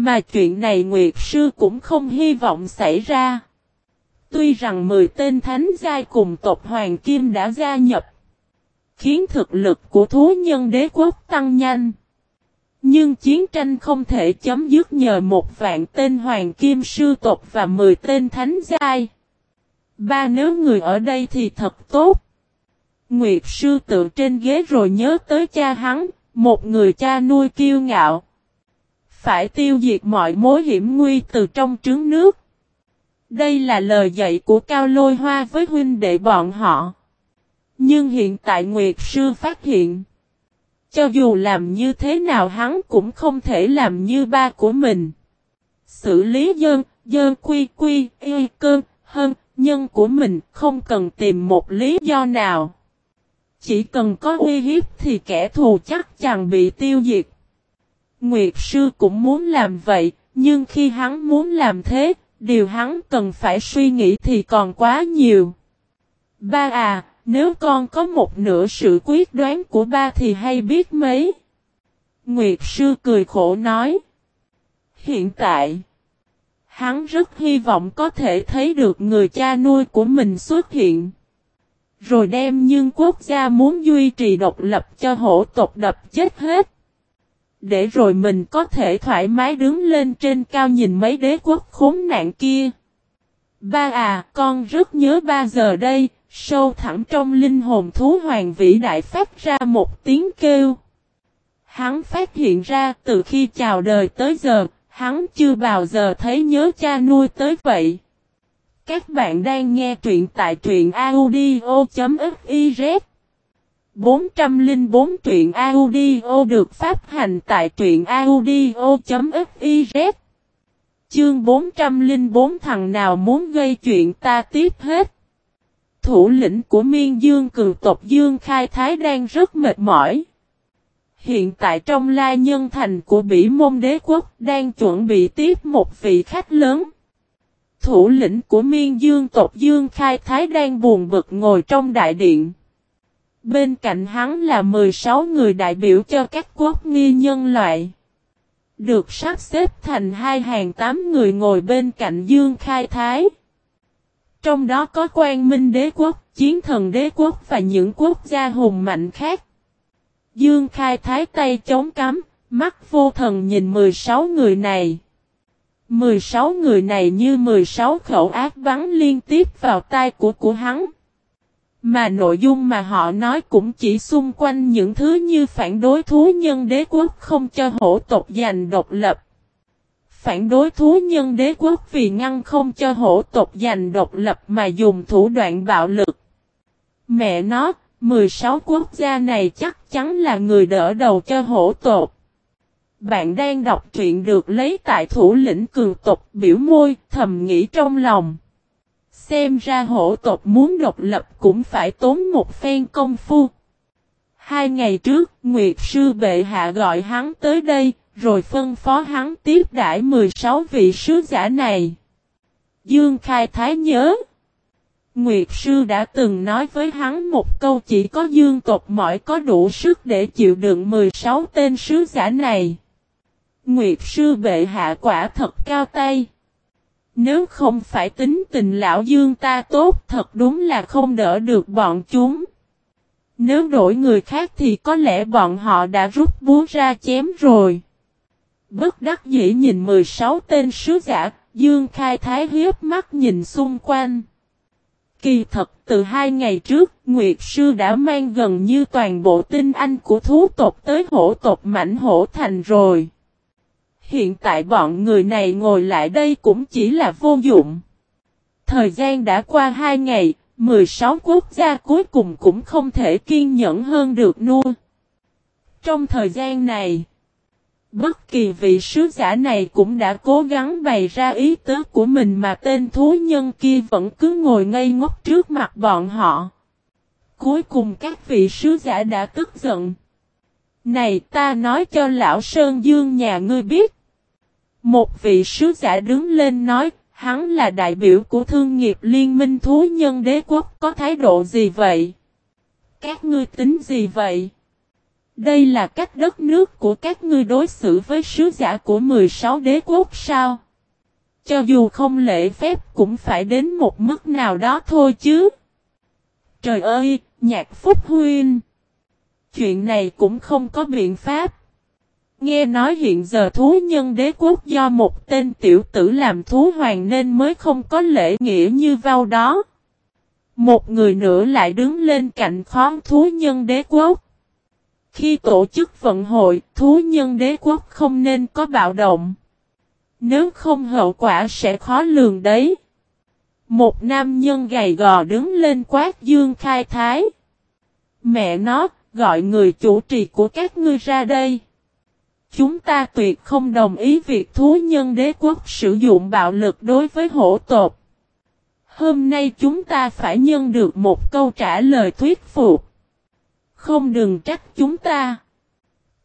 Mà chuyện này Nguyệt Sư cũng không hy vọng xảy ra. Tuy rằng 10 tên thánh giai cùng tộc Hoàng Kim đã gia nhập, khiến thực lực của thú nhân đế quốc tăng nhanh. Nhưng chiến tranh không thể chấm dứt nhờ một vạn tên Hoàng Kim sư tộc và 10 tên thánh giai. Ba nếu người ở đây thì thật tốt. Nguyệt sư tự trên ghế rồi nhớ tới cha hắn, một người cha nuôi kiêu ngạo. Phải tiêu diệt mọi mối hiểm nguy từ trong trứng nước. Đây là lời dạy của Cao Lôi Hoa với huynh đệ bọn họ. Nhưng hiện tại Nguyệt Sư phát hiện. Cho dù làm như thế nào hắn cũng không thể làm như ba của mình. Xử lý dân, dân quy quy, y cơn, hơn, nhân của mình không cần tìm một lý do nào. Chỉ cần có uy hiếp thì kẻ thù chắc chắn bị tiêu diệt. Nguyệt sư cũng muốn làm vậy, nhưng khi hắn muốn làm thế, điều hắn cần phải suy nghĩ thì còn quá nhiều. Ba à, nếu con có một nửa sự quyết đoán của ba thì hay biết mấy. Nguyệt sư cười khổ nói. Hiện tại, hắn rất hy vọng có thể thấy được người cha nuôi của mình xuất hiện. Rồi đem nhưng quốc gia muốn duy trì độc lập cho hổ tộc đập chết hết. Để rồi mình có thể thoải mái đứng lên trên cao nhìn mấy đế quốc khốn nạn kia. Ba à, con rất nhớ ba giờ đây, sâu thẳm trong linh hồn thú hoàng vĩ đại phát ra một tiếng kêu. Hắn phát hiện ra từ khi chào đời tới giờ, hắn chưa bao giờ thấy nhớ cha nuôi tới vậy. Các bạn đang nghe truyện tại truyện audio.fif 404 truyện audio được phát hành tại truyện audio.fiz Chương 404 thằng nào muốn gây chuyện ta tiếp hết. Thủ lĩnh của miên dương cường tộc Dương Khai Thái đang rất mệt mỏi. Hiện tại trong la nhân thành của Bỉ Môn Đế Quốc đang chuẩn bị tiếp một vị khách lớn. Thủ lĩnh của miên dương tộc Dương Khai Thái đang buồn bực ngồi trong đại điện. Bên cạnh hắn là 16 người đại biểu cho các quốc nghi nhân loại. Được sắp xếp thành hai hàng tám người ngồi bên cạnh Dương Khai Thái. Trong đó có quan minh đế quốc, chiến thần đế quốc và những quốc gia hùng mạnh khác. Dương Khai Thái tay chống cắm, mắt vô thần nhìn 16 người này. 16 người này như 16 khẩu ác bắn liên tiếp vào tai của của hắn. Mà nội dung mà họ nói cũng chỉ xung quanh những thứ như phản đối thú nhân đế quốc không cho hổ tộc giành độc lập. Phản đối thú nhân đế quốc vì ngăn không cho hổ tộc giành độc lập mà dùng thủ đoạn bạo lực. Mẹ nó, 16 quốc gia này chắc chắn là người đỡ đầu cho hổ tộc. Bạn đang đọc truyện được lấy tại thủ lĩnh cường tộc biểu môi thầm nghĩ trong lòng. Xem ra hổ tộc muốn độc lập cũng phải tốn một phen công phu. Hai ngày trước, Nguyệt Sư Bệ Hạ gọi hắn tới đây, rồi phân phó hắn tiếp đãi 16 vị sứ giả này. Dương Khai Thái nhớ. Nguyệt Sư đã từng nói với hắn một câu chỉ có dương tộc mỏi có đủ sức để chịu đựng 16 tên sứ giả này. Nguyệt Sư Bệ Hạ quả thật cao tay. Nếu không phải tính tình lão dương ta tốt thật đúng là không đỡ được bọn chúng. Nếu đổi người khác thì có lẽ bọn họ đã rút búa ra chém rồi. Bất đắc dĩ nhìn 16 tên sứ giả, Dương Khai Thái hiếp mắt nhìn xung quanh. Kỳ thật từ hai ngày trước, Nguyệt Sư đã mang gần như toàn bộ tinh anh của thú tộc tới hổ tộc mảnh hổ thành rồi. Hiện tại bọn người này ngồi lại đây cũng chỉ là vô dụng. Thời gian đã qua hai ngày, 16 quốc gia cuối cùng cũng không thể kiên nhẫn hơn được nua. Trong thời gian này, bất kỳ vị sứ giả này cũng đã cố gắng bày ra ý tứ của mình mà tên thú nhân kia vẫn cứ ngồi ngây ngốc trước mặt bọn họ. Cuối cùng các vị sứ giả đã tức giận. Này ta nói cho lão Sơn Dương nhà ngươi biết. Một vị sứ giả đứng lên nói, hắn là đại biểu của thương nghiệp liên minh thú nhân đế quốc có thái độ gì vậy? Các ngươi tính gì vậy? Đây là cách đất nước của các ngươi đối xử với sứ giả của 16 đế quốc sao? Cho dù không lễ phép cũng phải đến một mức nào đó thôi chứ. Trời ơi, nhạc phúc huyên. Chuyện này cũng không có biện pháp. Nghe nói hiện giờ thú nhân đế quốc do một tên tiểu tử làm thú hoàng nên mới không có lễ nghĩa như vào đó. Một người nữa lại đứng lên cạnh khóm thú nhân đế quốc. Khi tổ chức vận hội, thú nhân đế quốc không nên có bạo động. Nếu không hậu quả sẽ khó lường đấy. Một nam nhân gầy gò đứng lên quát dương khai thái. Mẹ nó, gọi người chủ trì của các ngươi ra đây. Chúng ta tuyệt không đồng ý việc thú nhân đế quốc sử dụng bạo lực đối với hổ tộc. Hôm nay chúng ta phải nhân được một câu trả lời thuyết phục. Không đừng trách chúng ta.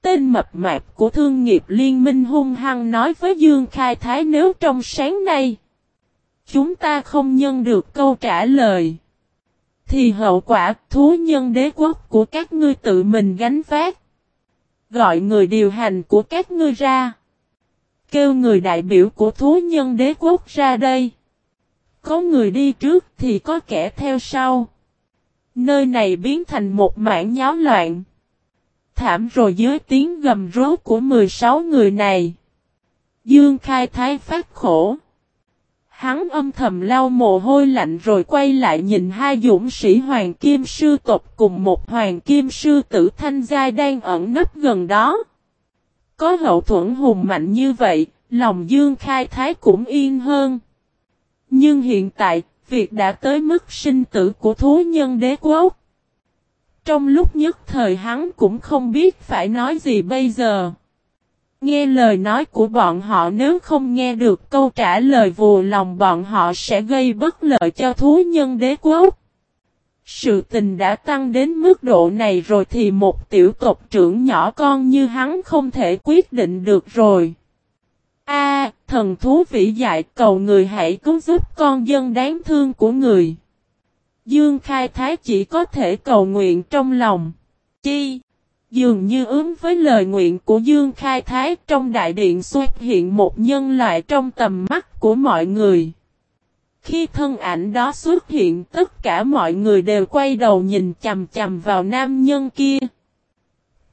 Tên mập mạp của thương nghiệp liên minh hung hăng nói với Dương Khai Thái nếu trong sáng nay, chúng ta không nhân được câu trả lời. Thì hậu quả thú nhân đế quốc của các ngươi tự mình gánh vác. Gọi người điều hành của các ngươi ra. Kêu người đại biểu của thú nhân đế quốc ra đây. Có người đi trước thì có kẻ theo sau. Nơi này biến thành một mảng nháo loạn. Thảm rồi dưới tiếng gầm rú của 16 người này. Dương khai thái phát khổ. Hắn âm thầm lau mồ hôi lạnh rồi quay lại nhìn hai dũng sĩ hoàng kim sư tộc cùng một hoàng kim sư tử thanh giai đang ẩn nấp gần đó. Có hậu thuẫn hùng mạnh như vậy, lòng dương khai thái cũng yên hơn. Nhưng hiện tại, việc đã tới mức sinh tử của thú nhân đế quốc. Trong lúc nhất thời hắn cũng không biết phải nói gì bây giờ. Nghe lời nói của bọn họ nếu không nghe được câu trả lời vù lòng bọn họ sẽ gây bất lợi cho thú nhân đế quốc. Sự tình đã tăng đến mức độ này rồi thì một tiểu tộc trưởng nhỏ con như hắn không thể quyết định được rồi. A, thần thú vĩ dại cầu người hãy cứu giúp con dân đáng thương của người. Dương Khai Thái chỉ có thể cầu nguyện trong lòng. Chi? Dường như ứng với lời nguyện của Dương Khai Thái trong đại điện xuất hiện một nhân loại trong tầm mắt của mọi người. Khi thân ảnh đó xuất hiện, tất cả mọi người đều quay đầu nhìn chầm chầm vào nam nhân kia.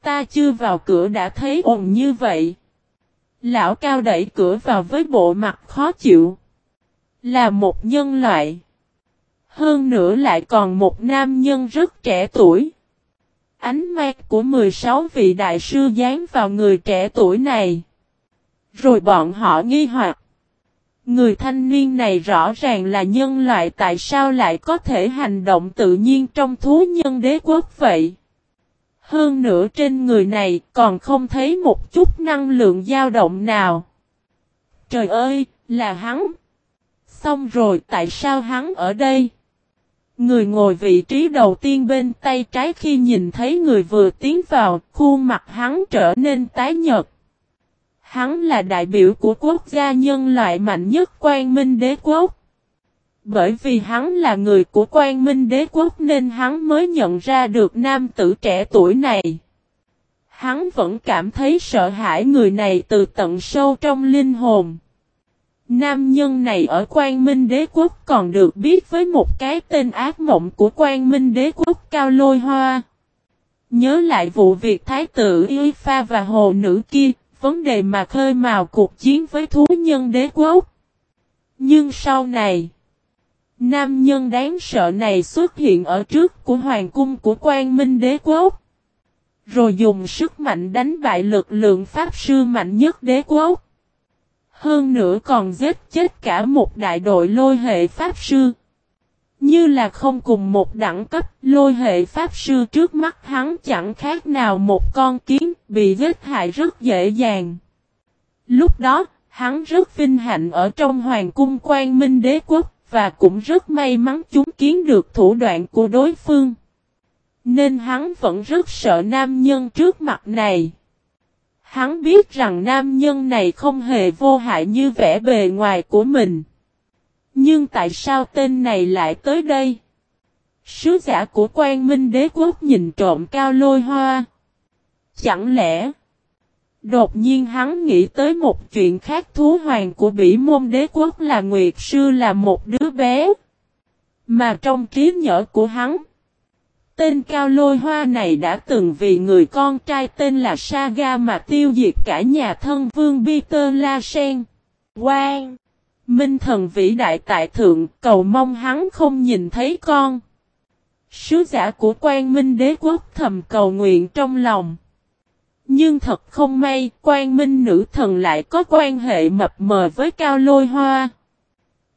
Ta chưa vào cửa đã thấy ồn như vậy. Lão cao đẩy cửa vào với bộ mặt khó chịu. Là một nhân loại. Hơn nữa lại còn một nam nhân rất trẻ tuổi. Ánh mắt của 16 vị đại sư dán vào người trẻ tuổi này. Rồi bọn họ nghi hoặc. Người thanh niên này rõ ràng là nhân loại tại sao lại có thể hành động tự nhiên trong thú nhân đế quốc vậy? Hơn nữa trên người này còn không thấy một chút năng lượng dao động nào. Trời ơi, là hắn! Xong rồi tại sao hắn ở đây? Người ngồi vị trí đầu tiên bên tay trái khi nhìn thấy người vừa tiến vào, khuôn mặt hắn trở nên tái nhợt. Hắn là đại biểu của quốc gia nhân loại mạnh nhất quan minh đế quốc. Bởi vì hắn là người của quan minh đế quốc nên hắn mới nhận ra được nam tử trẻ tuổi này. Hắn vẫn cảm thấy sợ hãi người này từ tận sâu trong linh hồn. Nam nhân này ở quan minh đế quốc còn được biết với một cái tên ác mộng của quan minh đế quốc cao lôi hoa. Nhớ lại vụ việc thái tử Y Pha và hồ nữ kia, vấn đề mà khơi mào cuộc chiến với thú nhân đế quốc. Nhưng sau này, nam nhân đáng sợ này xuất hiện ở trước của hoàng cung của quan minh đế quốc. Rồi dùng sức mạnh đánh bại lực lượng pháp sư mạnh nhất đế quốc. Hơn nữa còn giết chết cả một đại đội lôi hệ pháp sư. Như là không cùng một đẳng cấp, lôi hệ pháp sư trước mắt hắn chẳng khác nào một con kiến bị giết hại rất dễ dàng. Lúc đó, hắn rất vinh hạnh ở trong hoàng cung quan minh đế quốc, và cũng rất may mắn chúng kiến được thủ đoạn của đối phương. Nên hắn vẫn rất sợ nam nhân trước mặt này. Hắn biết rằng nam nhân này không hề vô hại như vẻ bề ngoài của mình. Nhưng tại sao tên này lại tới đây? Sứ giả của quan minh đế quốc nhìn trộm cao lôi hoa. Chẳng lẽ... Đột nhiên hắn nghĩ tới một chuyện khác thú hoàng của bỉ môn đế quốc là Nguyệt Sư là một đứa bé. Mà trong trí nhớ của hắn, tên cao lôi hoa này đã từng vì người con trai tên là Saga mà tiêu diệt cả nhà thân vương Peter La Sen. Quang! Minh thần vĩ đại tại thượng cầu mong hắn không nhìn thấy con. Sứ giả của quan minh đế quốc thầm cầu nguyện trong lòng. Nhưng thật không may, quan minh nữ thần lại có quan hệ mập mờ với cao lôi hoa.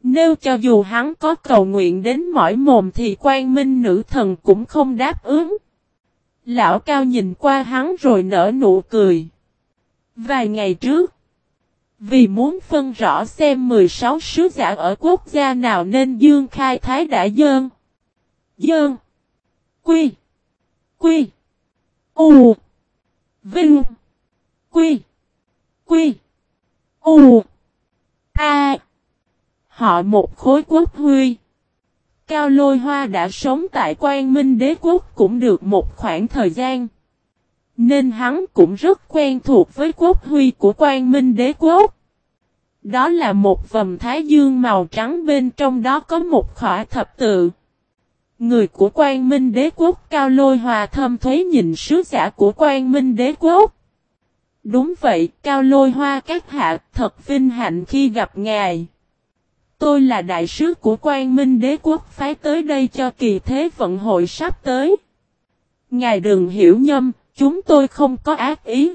Nếu cho dù hắn có cầu nguyện đến mỏi mồm thì quan minh nữ thần cũng không đáp ứng. Lão cao nhìn qua hắn rồi nở nụ cười. Vài ngày trước, vì muốn phân rõ xem 16 sứ giả ở quốc gia nào nên Dương Khai Thái đã dơn. Dơn. Quy. Quy. U. Vinh. Quy. Quy. U. A. Họ một khối quốc huy. Cao Lôi Hoa đã sống tại quan minh đế quốc cũng được một khoảng thời gian. Nên hắn cũng rất quen thuộc với quốc huy của quan minh đế quốc. Đó là một vầm thái dương màu trắng bên trong đó có một khỏa thập tự. Người của quan minh đế quốc cao lôi hòa thâm thuế nhìn sứ giả của quan minh đế quốc. Đúng vậy, cao lôi hoa các hạ thật vinh hạnh khi gặp ngài. Tôi là đại sứ của quan minh đế quốc phái tới đây cho kỳ thế vận hội sắp tới. Ngài đừng hiểu nhầm, chúng tôi không có ác ý.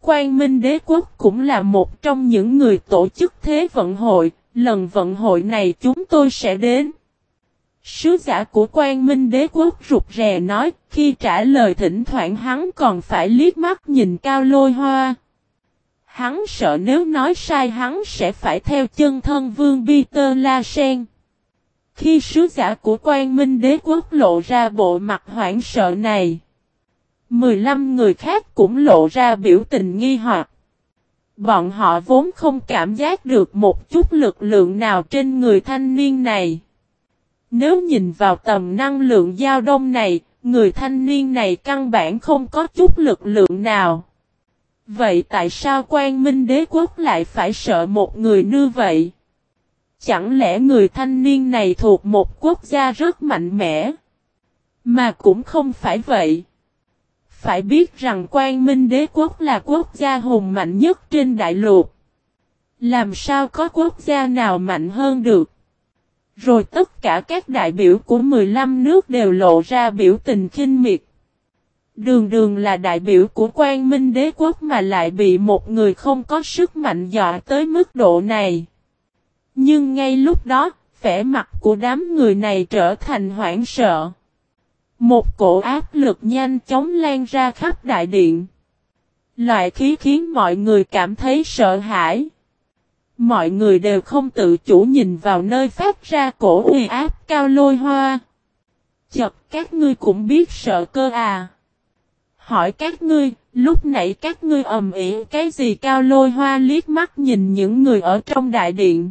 Quan Minh Đế Quốc cũng là một trong những người tổ chức thế vận hội, lần vận hội này chúng tôi sẽ đến. Sứ giả của Quan Minh Đế Quốc rụt rè nói, khi trả lời thỉnh thoảng hắn còn phải liếc mắt nhìn cao lôi hoa. Hắn sợ nếu nói sai hắn sẽ phải theo chân thân vương Peter La Sen. Khi sứ giả của Quan Minh Đế Quốc lộ ra bộ mặt hoảng sợ này, 15 người khác cũng lộ ra biểu tình nghi hoặc. Bọn họ vốn không cảm giác được một chút lực lượng nào trên người thanh niên này. Nếu nhìn vào tầm năng lượng giao đông này, người thanh niên này căn bản không có chút lực lượng nào. Vậy tại sao quan minh đế quốc lại phải sợ một người như vậy? Chẳng lẽ người thanh niên này thuộc một quốc gia rất mạnh mẽ? Mà cũng không phải vậy. Phải biết rằng quan minh đế quốc là quốc gia hùng mạnh nhất trên đại lục. Làm sao có quốc gia nào mạnh hơn được? Rồi tất cả các đại biểu của 15 nước đều lộ ra biểu tình khinh miệt. Đường đường là đại biểu của quan minh đế quốc mà lại bị một người không có sức mạnh dọa tới mức độ này. Nhưng ngay lúc đó, vẻ mặt của đám người này trở thành hoảng sợ. Một cổ áp lực nhanh chóng lan ra khắp đại điện. Loại khí khiến mọi người cảm thấy sợ hãi. Mọi người đều không tự chủ nhìn vào nơi phát ra cổ uy áp cao lôi hoa. Chật các ngươi cũng biết sợ cơ à. Hỏi các ngươi, lúc nãy các ngươi ầm ĩ cái gì cao lôi hoa liếc mắt nhìn những người ở trong đại điện.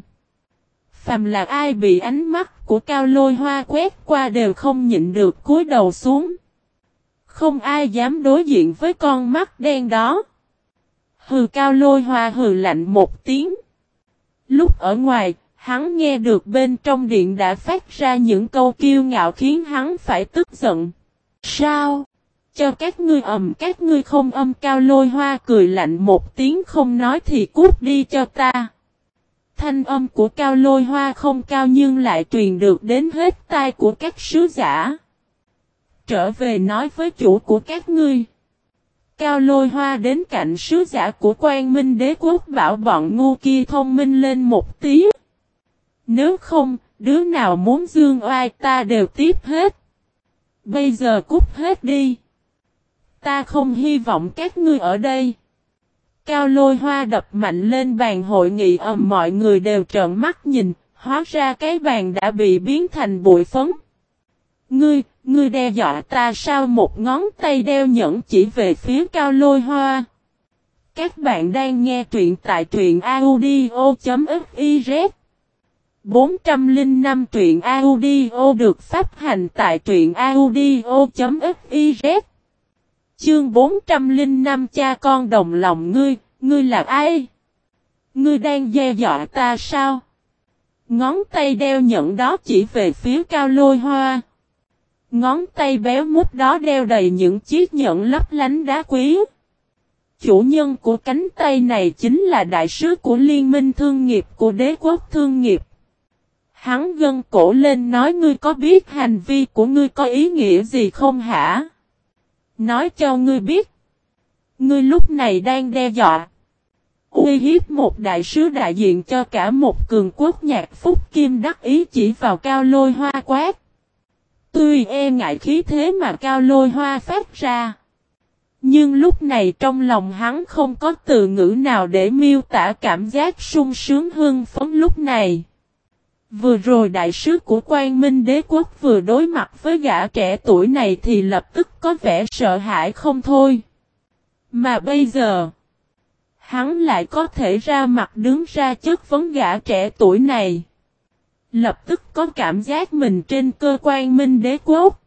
Phàm là ai bị ánh mắt của cao lôi hoa quét qua đều không nhịn được cúi đầu xuống. Không ai dám đối diện với con mắt đen đó. Hừ cao lôi hoa hừ lạnh một tiếng. Lúc ở ngoài, hắn nghe được bên trong điện đã phát ra những câu kiêu ngạo khiến hắn phải tức giận. Sao? Cho các ngươi ầm các ngươi không âm cao lôi hoa cười lạnh một tiếng không nói thì cút đi cho ta. Thanh âm của cao lôi hoa không cao nhưng lại truyền được đến hết tai của các sứ giả. Trở về nói với chủ của các ngươi. Cao lôi hoa đến cạnh sứ giả của quan minh đế quốc bảo bọn ngu kia thông minh lên một tí. Nếu không, đứa nào muốn dương oai ta đều tiếp hết. Bây giờ cút hết đi. Ta không hy vọng các ngươi ở đây. Cao lôi hoa đập mạnh lên bàn hội nghị ầm mọi người đều trợn mắt nhìn, hóa ra cái bàn đã bị biến thành bụi phấn. Ngươi, ngươi đe dọa ta sao một ngón tay đeo nhẫn chỉ về phía cao lôi hoa. Các bạn đang nghe truyện tại truyện audio.fiz 405 truyện audio được phát hành tại truyện audio.fiz Chương 405 cha con đồng lòng ngươi, ngươi là ai? Ngươi đang dè dọa ta sao? Ngón tay đeo nhẫn đó chỉ về phía cao lôi hoa. Ngón tay béo mút đó đeo đầy những chiếc nhẫn lấp lánh đá quý. Chủ nhân của cánh tay này chính là đại sứ của liên minh thương nghiệp của đế quốc thương nghiệp. Hắn gân cổ lên nói ngươi có biết hành vi của ngươi có ý nghĩa gì không hả? Nói cho ngươi biết. Ngươi lúc này đang đe dọa. Uy hiếp một đại sứ đại diện cho cả một cường quốc nhạc phúc kim đắc ý chỉ vào cao lôi hoa quát. Tuy e ngại khí thế mà cao lôi hoa phát ra. Nhưng lúc này trong lòng hắn không có từ ngữ nào để miêu tả cảm giác sung sướng hưng phấn lúc này. Vừa rồi đại sứ của quan minh đế quốc vừa đối mặt với gã trẻ tuổi này thì lập tức có vẻ sợ hãi không thôi. Mà bây giờ, hắn lại có thể ra mặt đứng ra chất vấn gã trẻ tuổi này. Lập tức có cảm giác mình trên cơ quan minh đế quốc.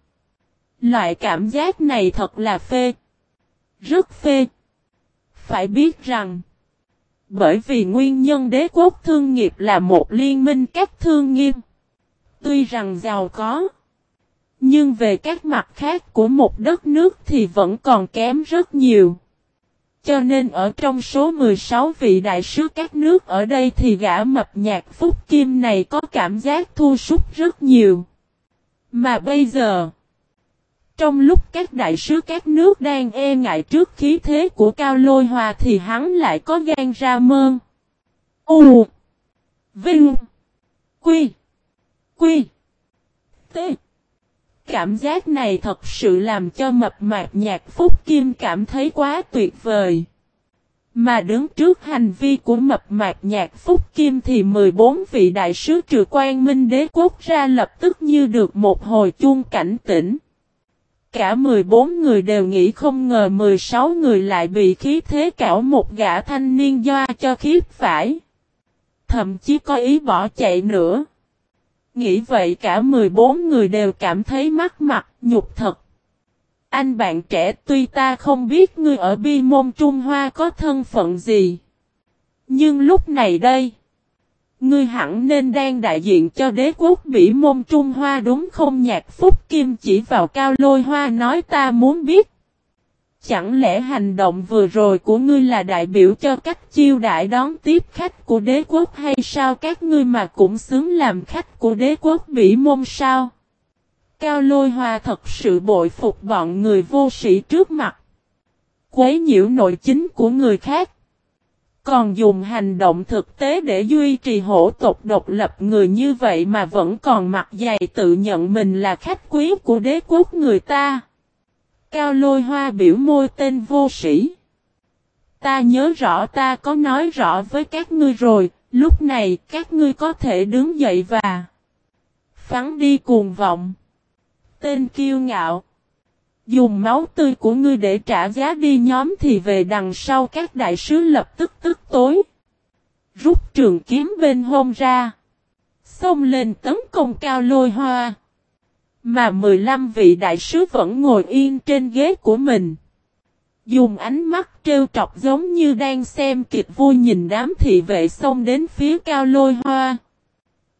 Loại cảm giác này thật là phê. Rất phê. Phải biết rằng, bởi vì nguyên nhân đế quốc thương nghiệp là một liên minh các thương nghiêm. Tuy rằng giàu có, nhưng về các mặt khác của một đất nước thì vẫn còn kém rất nhiều. Cho nên ở trong số 16 vị đại sứ các nước ở đây thì gã mập nhạc Phúc Kim này có cảm giác thu súc rất nhiều. Mà bây giờ, trong lúc các đại sứ các nước đang e ngại trước khí thế của Cao Lôi Hòa thì hắn lại có gan ra mơn. U, Vinh, Quy Quy, T Cảm giác này thật sự làm cho mập mạp nhạc Phúc Kim cảm thấy quá tuyệt vời. Mà đứng trước hành vi của mập mạp nhạc Phúc Kim thì 14 vị đại sứ trừ quan minh đế quốc ra lập tức như được một hồi chuông cảnh tỉnh. Cả 14 người đều nghĩ không ngờ 16 người lại bị khí thế cảo một gã thanh niên doa cho khiếp phải. Thậm chí có ý bỏ chạy nữa. Nghĩ vậy cả 14 người đều cảm thấy mắc mặt, nhục thật. Anh bạn trẻ tuy ta không biết ngươi ở bi môn Trung Hoa có thân phận gì. Nhưng lúc này đây. Ngươi hẳn nên đang đại diện cho đế quốc Bỉ môn Trung Hoa đúng không nhạc Phúc Kim chỉ vào cao lôi hoa nói ta muốn biết. Chẳng lẽ hành động vừa rồi của ngươi là đại biểu cho cách chiêu đại đón tiếp khách của đế quốc hay sao các ngươi mà cũng xứng làm khách của đế quốc Bỉ môn sao? Cao lôi hoa thật sự bội phục bọn người vô sĩ trước mặt. Quấy nhiễu nội chính của người khác. Còn dùng hành động thực tế để duy trì hổ tộc độc lập người như vậy mà vẫn còn mặt dày tự nhận mình là khách quý của đế quốc người ta. Cao lôi hoa biểu môi tên vô sĩ. Ta nhớ rõ ta có nói rõ với các ngươi rồi, lúc này các ngươi có thể đứng dậy và phán đi cuồng vọng. Tên kiêu ngạo. Dùng máu tươi của ngươi để trả giá đi nhóm thì về đằng sau các đại sứ lập tức tức tối. Rút trường kiếm bên hông ra. Xông lên tấn công cao lôi hoa. Mà 15 vị đại sứ vẫn ngồi yên trên ghế của mình. Dùng ánh mắt trêu trọc giống như đang xem kịch vui nhìn đám thị vệ xông đến phía cao lôi hoa.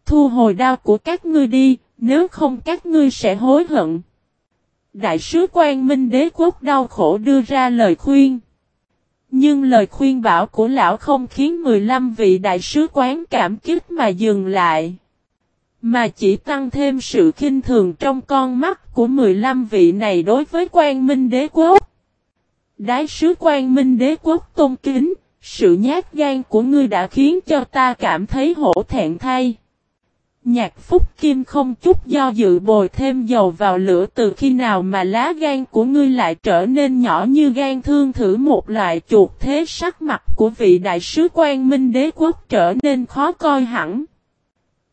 Thu hồi đao của các ngươi đi, nếu không các ngươi sẽ hối hận. Đại sứ quan minh đế quốc đau khổ đưa ra lời khuyên. Nhưng lời khuyên bảo của lão không khiến 15 vị đại sứ quán cảm kích mà dừng lại. Mà chỉ tăng thêm sự khinh thường trong con mắt của 15 vị này đối với quan minh đế quốc. Đại sứ quan minh đế quốc tôn kính, sự nhát gan của ngươi đã khiến cho ta cảm thấy hổ thẹn thay. Nhạc Phúc Kim không chút do dự bồi thêm dầu vào lửa từ khi nào mà lá gan của ngươi lại trở nên nhỏ như gan thương thử một loại chuột thế sắc mặt của vị đại sứ quan minh đế quốc trở nên khó coi hẳn.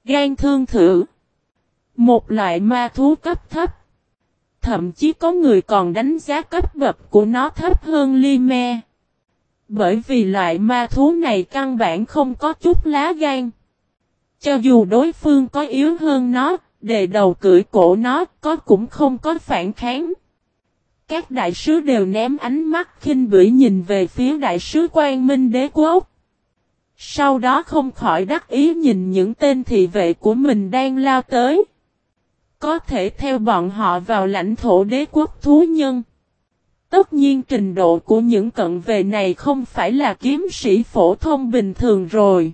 Gan thương thử. Một loại ma thú cấp thấp. Thậm chí có người còn đánh giá cấp bậc của nó thấp hơn ly me. Bởi vì loại ma thú này căn bản không có chút lá gan. Cho dù đối phương có yếu hơn nó, đề đầu cưỡi cổ nó, có cũng không có phản kháng. Các đại sứ đều ném ánh mắt khinh bỉ nhìn về phía đại sứ quan minh đế quốc. Sau đó không khỏi đắc ý nhìn những tên thị vệ của mình đang lao tới. Có thể theo bọn họ vào lãnh thổ đế quốc thú nhân. Tất nhiên trình độ của những cận vệ này không phải là kiếm sĩ phổ thông bình thường rồi.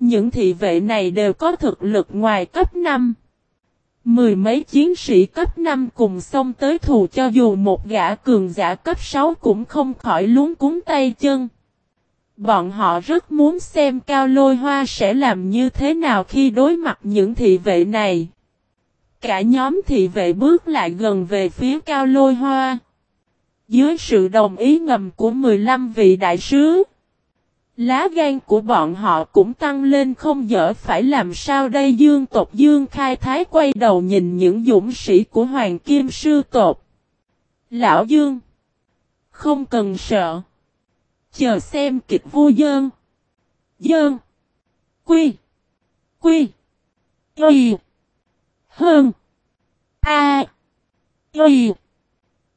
Những thị vệ này đều có thực lực ngoài cấp 5. Mười mấy chiến sĩ cấp 5 cùng xông tới thù cho dù một gã cường giả cấp 6 cũng không khỏi luống cuốn tay chân. Bọn họ rất muốn xem cao lôi hoa sẽ làm như thế nào khi đối mặt những thị vệ này. Cả nhóm thị vệ bước lại gần về phía cao lôi hoa. Dưới sự đồng ý ngầm của 15 vị đại sứ. Lá gan của bọn họ cũng tăng lên không dở phải làm sao đây dương tộc dương khai thái quay đầu nhìn những dũng sĩ của hoàng kim sư tộc. Lão dương. Không cần sợ. Chờ xem kịch vua dơn. Dơn. Quy. Quy. Y. Hơn. A. Y.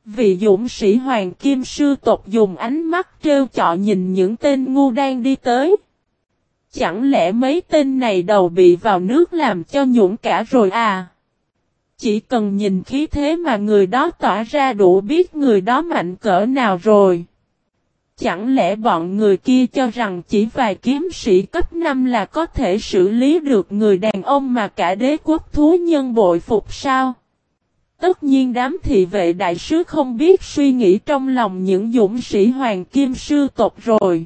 Vị dũng sĩ hoàng kim sư tộc dùng ánh mắt trêu chọ nhìn những tên ngu đang đi tới. Chẳng lẽ mấy tên này đầu bị vào nước làm cho nhũng cả rồi à? Chỉ cần nhìn khí thế mà người đó tỏa ra đủ biết người đó mạnh cỡ nào rồi. Chẳng lẽ bọn người kia cho rằng chỉ vài kiếm sĩ cấp 5 là có thể xử lý được người đàn ông mà cả đế quốc thú nhân bội phục sao? Tất nhiên đám thị vệ đại sứ không biết suy nghĩ trong lòng những dũng sĩ hoàng kim sư tộc rồi.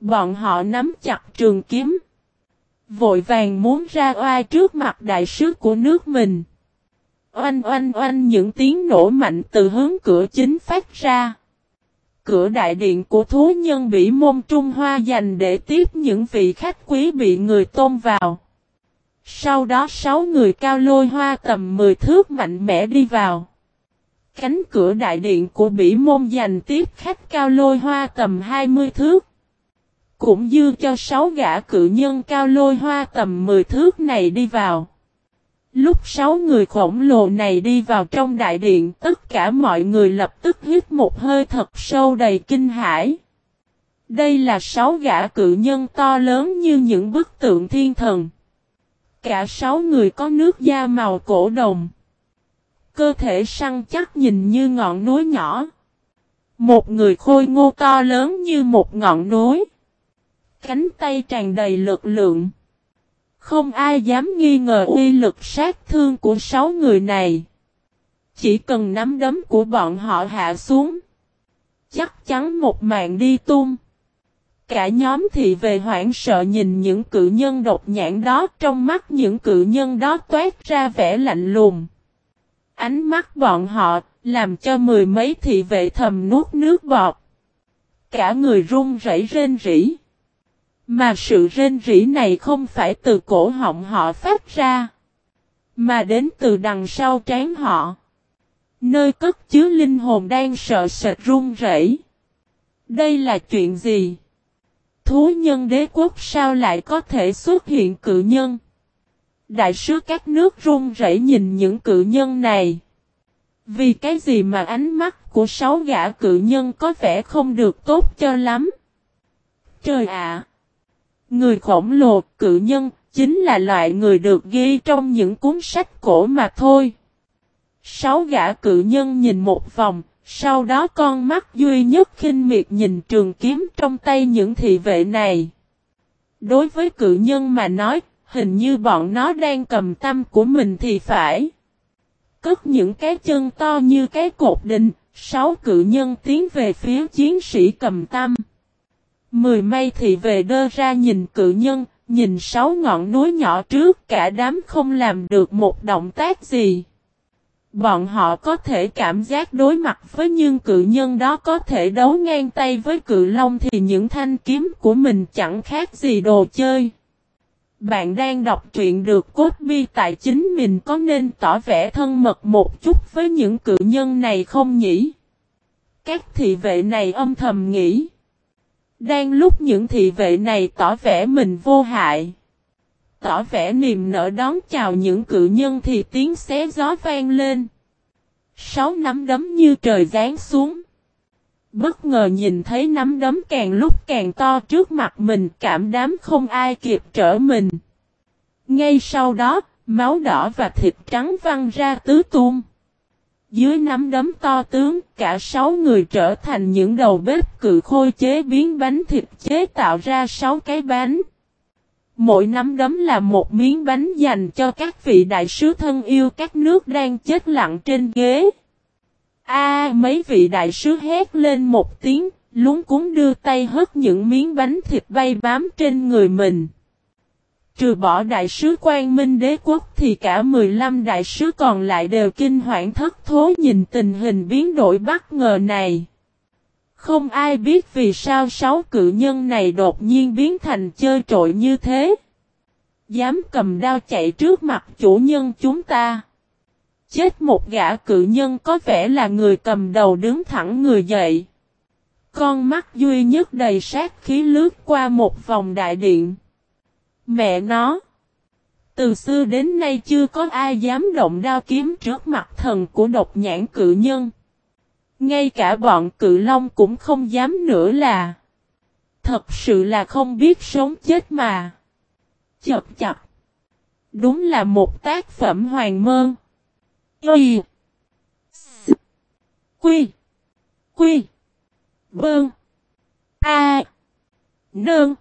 Bọn họ nắm chặt trường kiếm. Vội vàng muốn ra oai trước mặt đại sứ của nước mình. Oanh oanh oanh những tiếng nổ mạnh từ hướng cửa chính phát ra. Cửa đại điện của thú nhân bị môn Trung Hoa dành để tiếp những vị khách quý bị người tôn vào. Sau đó sáu người cao lôi hoa tầm 10 thước mạnh mẽ đi vào. Cánh cửa đại điện của bỉ môn dành tiếp khách cao lôi hoa tầm 20 thước. Cũng dư cho sáu gã cự nhân cao lôi hoa tầm 10 thước này đi vào. Lúc sáu người khổng lồ này đi vào trong đại điện, tất cả mọi người lập tức hít một hơi thật sâu đầy kinh hãi. Đây là sáu gã cự nhân to lớn như những bức tượng thiên thần. Cả sáu người có nước da màu cổ đồng. Cơ thể săn chắc nhìn như ngọn núi nhỏ. Một người khôi ngô to lớn như một ngọn núi. Cánh tay tràn đầy lực lượng. Không ai dám nghi ngờ uy lực sát thương của sáu người này. Chỉ cần nắm đấm của bọn họ hạ xuống. Chắc chắn một mạng đi tung. Cả nhóm thị về hoảng sợ nhìn những cự nhân độc nhãn đó, trong mắt những cự nhân đó toát ra vẻ lạnh lùng. Ánh mắt bọn họ làm cho mười mấy thị vệ thầm nuốt nước bọt. Cả người run rẩy rên rỉ. Mà sự rên rỉ này không phải từ cổ họng họ phát ra. Mà đến từ đằng sau trán họ. Nơi cất chứa linh hồn đang sợ sệt run rẩy. Đây là chuyện gì? Thú nhân đế quốc sao lại có thể xuất hiện cự nhân? Đại sứ các nước run rẩy nhìn những cự nhân này. Vì cái gì mà ánh mắt của sáu gã cự nhân có vẻ không được tốt cho lắm? Trời ạ! người khổng lồ, cự nhân, chính là loại người được ghi trong những cuốn sách cổ mà thôi. Sáu gã cự nhân nhìn một vòng, sau đó con mắt duy nhất khinh miệt nhìn trường kiếm trong tay những thị vệ này. Đối với cự nhân mà nói, hình như bọn nó đang cầm tâm của mình thì phải. Cất những cái chân to như cái cột đình, sáu cự nhân tiến về phía chiến sĩ cầm tâm. Mười mây thị vệ đơ ra nhìn cự nhân, nhìn sáu ngọn núi nhỏ trước cả đám không làm được một động tác gì. Bọn họ có thể cảm giác đối mặt với nhưng cự nhân đó có thể đấu ngang tay với cự long thì những thanh kiếm của mình chẳng khác gì đồ chơi. Bạn đang đọc truyện được cốt bi tại chính mình có nên tỏ vẻ thân mật một chút với những cự nhân này không nhỉ? Các thị vệ này âm thầm nghĩ. Đang lúc những thị vệ này tỏ vẻ mình vô hại tỏ vẻ niềm nở đón chào những cự nhân thì tiếng xé gió vang lên. Sáu nắm đấm như trời giáng xuống. Bất ngờ nhìn thấy nắm đấm càng lúc càng to trước mặt mình cảm đám không ai kịp trở mình. Ngay sau đó, máu đỏ và thịt trắng văng ra tứ tung. Dưới nắm đấm to tướng, cả sáu người trở thành những đầu bếp cự khôi chế biến bánh thịt chế tạo ra sáu cái bánh. Mỗi nắm đấm là một miếng bánh dành cho các vị đại sứ thân yêu các nước đang chết lặng trên ghế. A mấy vị đại sứ hét lên một tiếng, lúng cuốn đưa tay hất những miếng bánh thịt bay bám trên người mình. Trừ bỏ đại sứ quan minh đế quốc thì cả 15 đại sứ còn lại đều kinh hoảng thất thố nhìn tình hình biến đổi bất ngờ này. Không ai biết vì sao sáu cự nhân này đột nhiên biến thành chơi trội như thế. Dám cầm đao chạy trước mặt chủ nhân chúng ta. Chết một gã cự nhân có vẻ là người cầm đầu đứng thẳng người dậy. Con mắt duy nhất đầy sát khí lướt qua một vòng đại điện. Mẹ nó! Từ xưa đến nay chưa có ai dám động đao kiếm trước mặt thần của độc nhãn cự nhân. Ngay cả bọn cự long cũng không dám nữa là. Thật sự là không biết sống chết mà. Chập chập. Đúng là một tác phẩm hoàng mơn. Y. Quy. Quy. Bơn. A. Nương.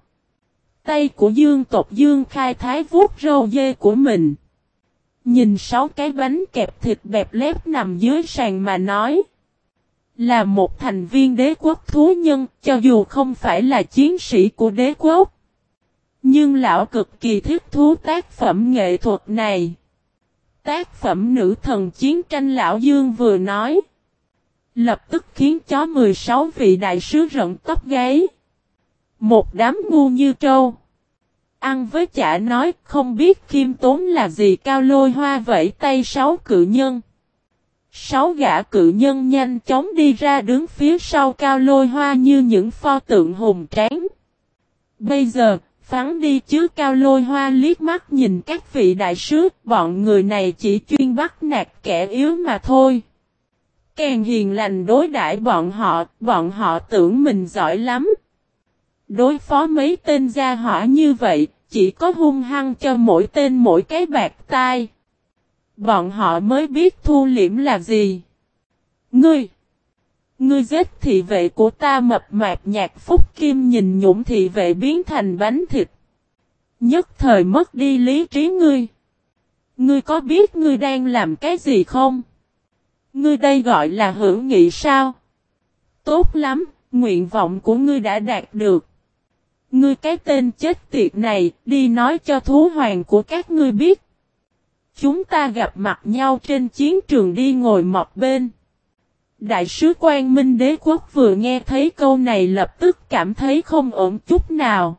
Tay của dương tộc dương khai thái vuốt râu dê của mình. Nhìn sáu cái bánh kẹp thịt bẹp lép nằm dưới sàn mà nói. Là một thành viên đế quốc thú nhân, cho dù không phải là chiến sĩ của đế quốc. Nhưng lão cực kỳ thích thú tác phẩm nghệ thuật này. Tác phẩm nữ thần chiến tranh lão Dương vừa nói. Lập tức khiến chó 16 vị đại sứ rận tóc gáy. Một đám ngu như trâu. Ăn với chả nói không biết khiêm tốn là gì cao lôi hoa vẫy tay sáu cự nhân. Sáu gã cự nhân nhanh chóng đi ra đứng phía sau cao lôi hoa như những pho tượng hùng tráng. Bây giờ, phán đi chứ cao lôi hoa liếc mắt nhìn các vị đại sứ, bọn người này chỉ chuyên bắt nạt kẻ yếu mà thôi. Càng hiền lành đối đãi bọn họ, bọn họ tưởng mình giỏi lắm. Đối phó mấy tên gia hỏa như vậy, chỉ có hung hăng cho mỗi tên mỗi cái bạc tai. Bọn họ mới biết thu liễm là gì. Ngươi! Ngươi giết thị vệ của ta mập mạp nhạc phúc kim nhìn nhũng thị vệ biến thành bánh thịt. Nhất thời mất đi lý trí ngươi. Ngươi có biết ngươi đang làm cái gì không? Ngươi đây gọi là hữu nghị sao? Tốt lắm, nguyện vọng của ngươi đã đạt được. Ngươi cái tên chết tiệt này, đi nói cho thú hoàng của các ngươi biết. Chúng ta gặp mặt nhau trên chiến trường đi ngồi mọc bên. Đại sứ quan Minh Đế Quốc vừa nghe thấy câu này lập tức cảm thấy không ổn chút nào.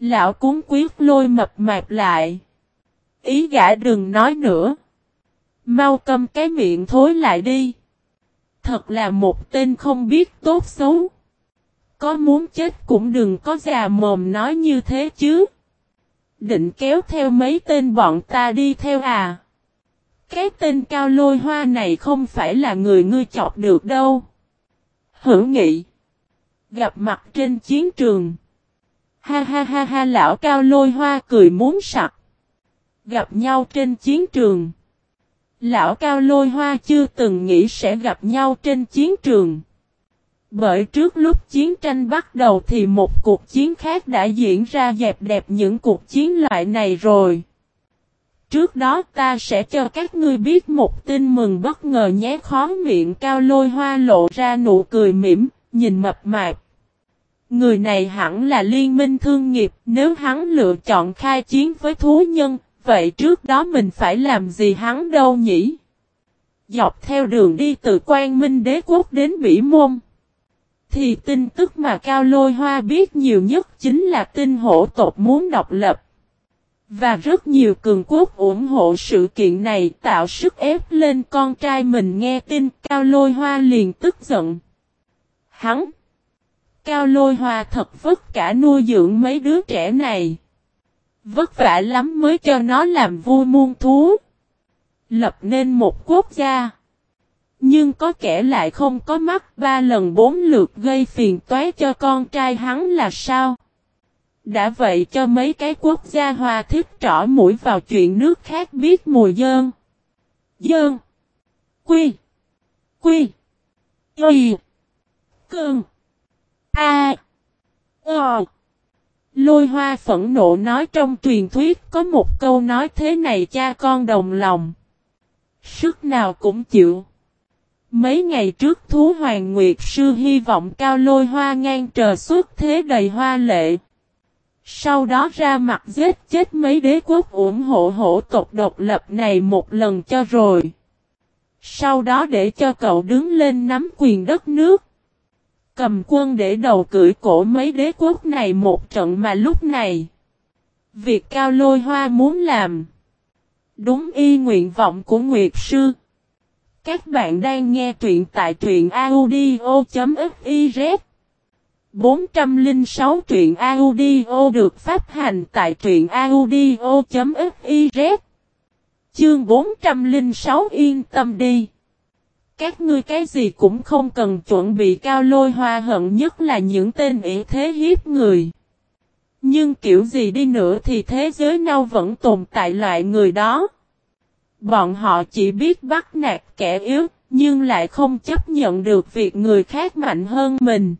Lão cúng quyết lôi mập mạp lại. Ý gã đừng nói nữa. Mau cầm cái miệng thối lại đi. Thật là một tên không biết tốt xấu. Có muốn chết cũng đừng có già mồm nói như thế chứ. Định kéo theo mấy tên bọn ta đi theo à. Cái tên cao lôi hoa này không phải là người ngươi chọc được đâu. Hữu nghị. Gặp mặt trên chiến trường. Ha ha ha ha, lão cao lôi hoa cười muốn sặc. Gặp nhau trên chiến trường. Lão cao lôi hoa chưa từng nghĩ sẽ gặp nhau trên chiến trường. Bởi trước lúc chiến tranh bắt đầu thì một cuộc chiến khác đã diễn ra dẹp đẹp những cuộc chiến loại này rồi. Trước đó ta sẽ cho các ngươi biết một tin mừng bất ngờ nhé khó miệng cao lôi hoa lộ ra nụ cười mỉm, nhìn mập mạp. Người này hẳn là liên minh thương nghiệp, nếu hắn lựa chọn khai chiến với thú nhân, vậy trước đó mình phải làm gì hắn đâu nhỉ? Dọc theo đường đi từ quan minh đế quốc đến Bỉ Môn. Thì tin tức mà Cao Lôi Hoa biết nhiều nhất chính là tin hổ tộc muốn độc lập. Và rất nhiều cường quốc ủng hộ sự kiện này tạo sức ép lên con trai mình nghe tin Cao Lôi Hoa liền tức giận. Hắn! Cao Lôi Hoa thật vất cả nuôi dưỡng mấy đứa trẻ này. Vất vả lắm mới cho nó làm vui muôn thú. Lập nên một quốc gia. Nhưng có kẻ lại không có mắt, ba lần bốn lượt gây phiền toái cho con trai hắn là sao? Đã vậy cho mấy cái quốc gia hòa thích trỏ mũi vào chuyện nước khác biết mùi dơn. Dơn. Quy. Quy. Y. Cơn. A. Ờ. Lôi hoa phẫn nộ nói trong truyền thuyết có một câu nói thế này, cha con đồng lòng. Sức nào cũng chịu. Mấy ngày trước thú hoàng nguyệt sư hy vọng cao lôi hoa ngang trời xuất thế đầy hoa lệ. Sau đó ra mặt giết chết mấy đế quốc ủng hộ hổ tộc độc lập này một lần cho rồi. Sau đó để cho cậu đứng lên nắm quyền đất nước. Cầm quân để đầu cưỡi cổ mấy đế quốc này một trận mà lúc này. Việc cao lôi hoa muốn làm. Đúng y nguyện vọng của Nguyệt Sư. Các bạn đang nghe truyện tại truyện audio.fiz 406 truyện audio được phát hành tại truyện audio.fiz Chương 406 yên tâm đi. Các ngươi cái gì cũng không cần chuẩn bị cao lôi hoa hận nhất là những tên ỷ thế hiếp người. Nhưng kiểu gì đi nữa thì thế giới nào vẫn tồn tại loại người đó. Bọn họ chỉ biết bắt nạt kẻ yếu, nhưng lại không chấp nhận được việc người khác mạnh hơn mình.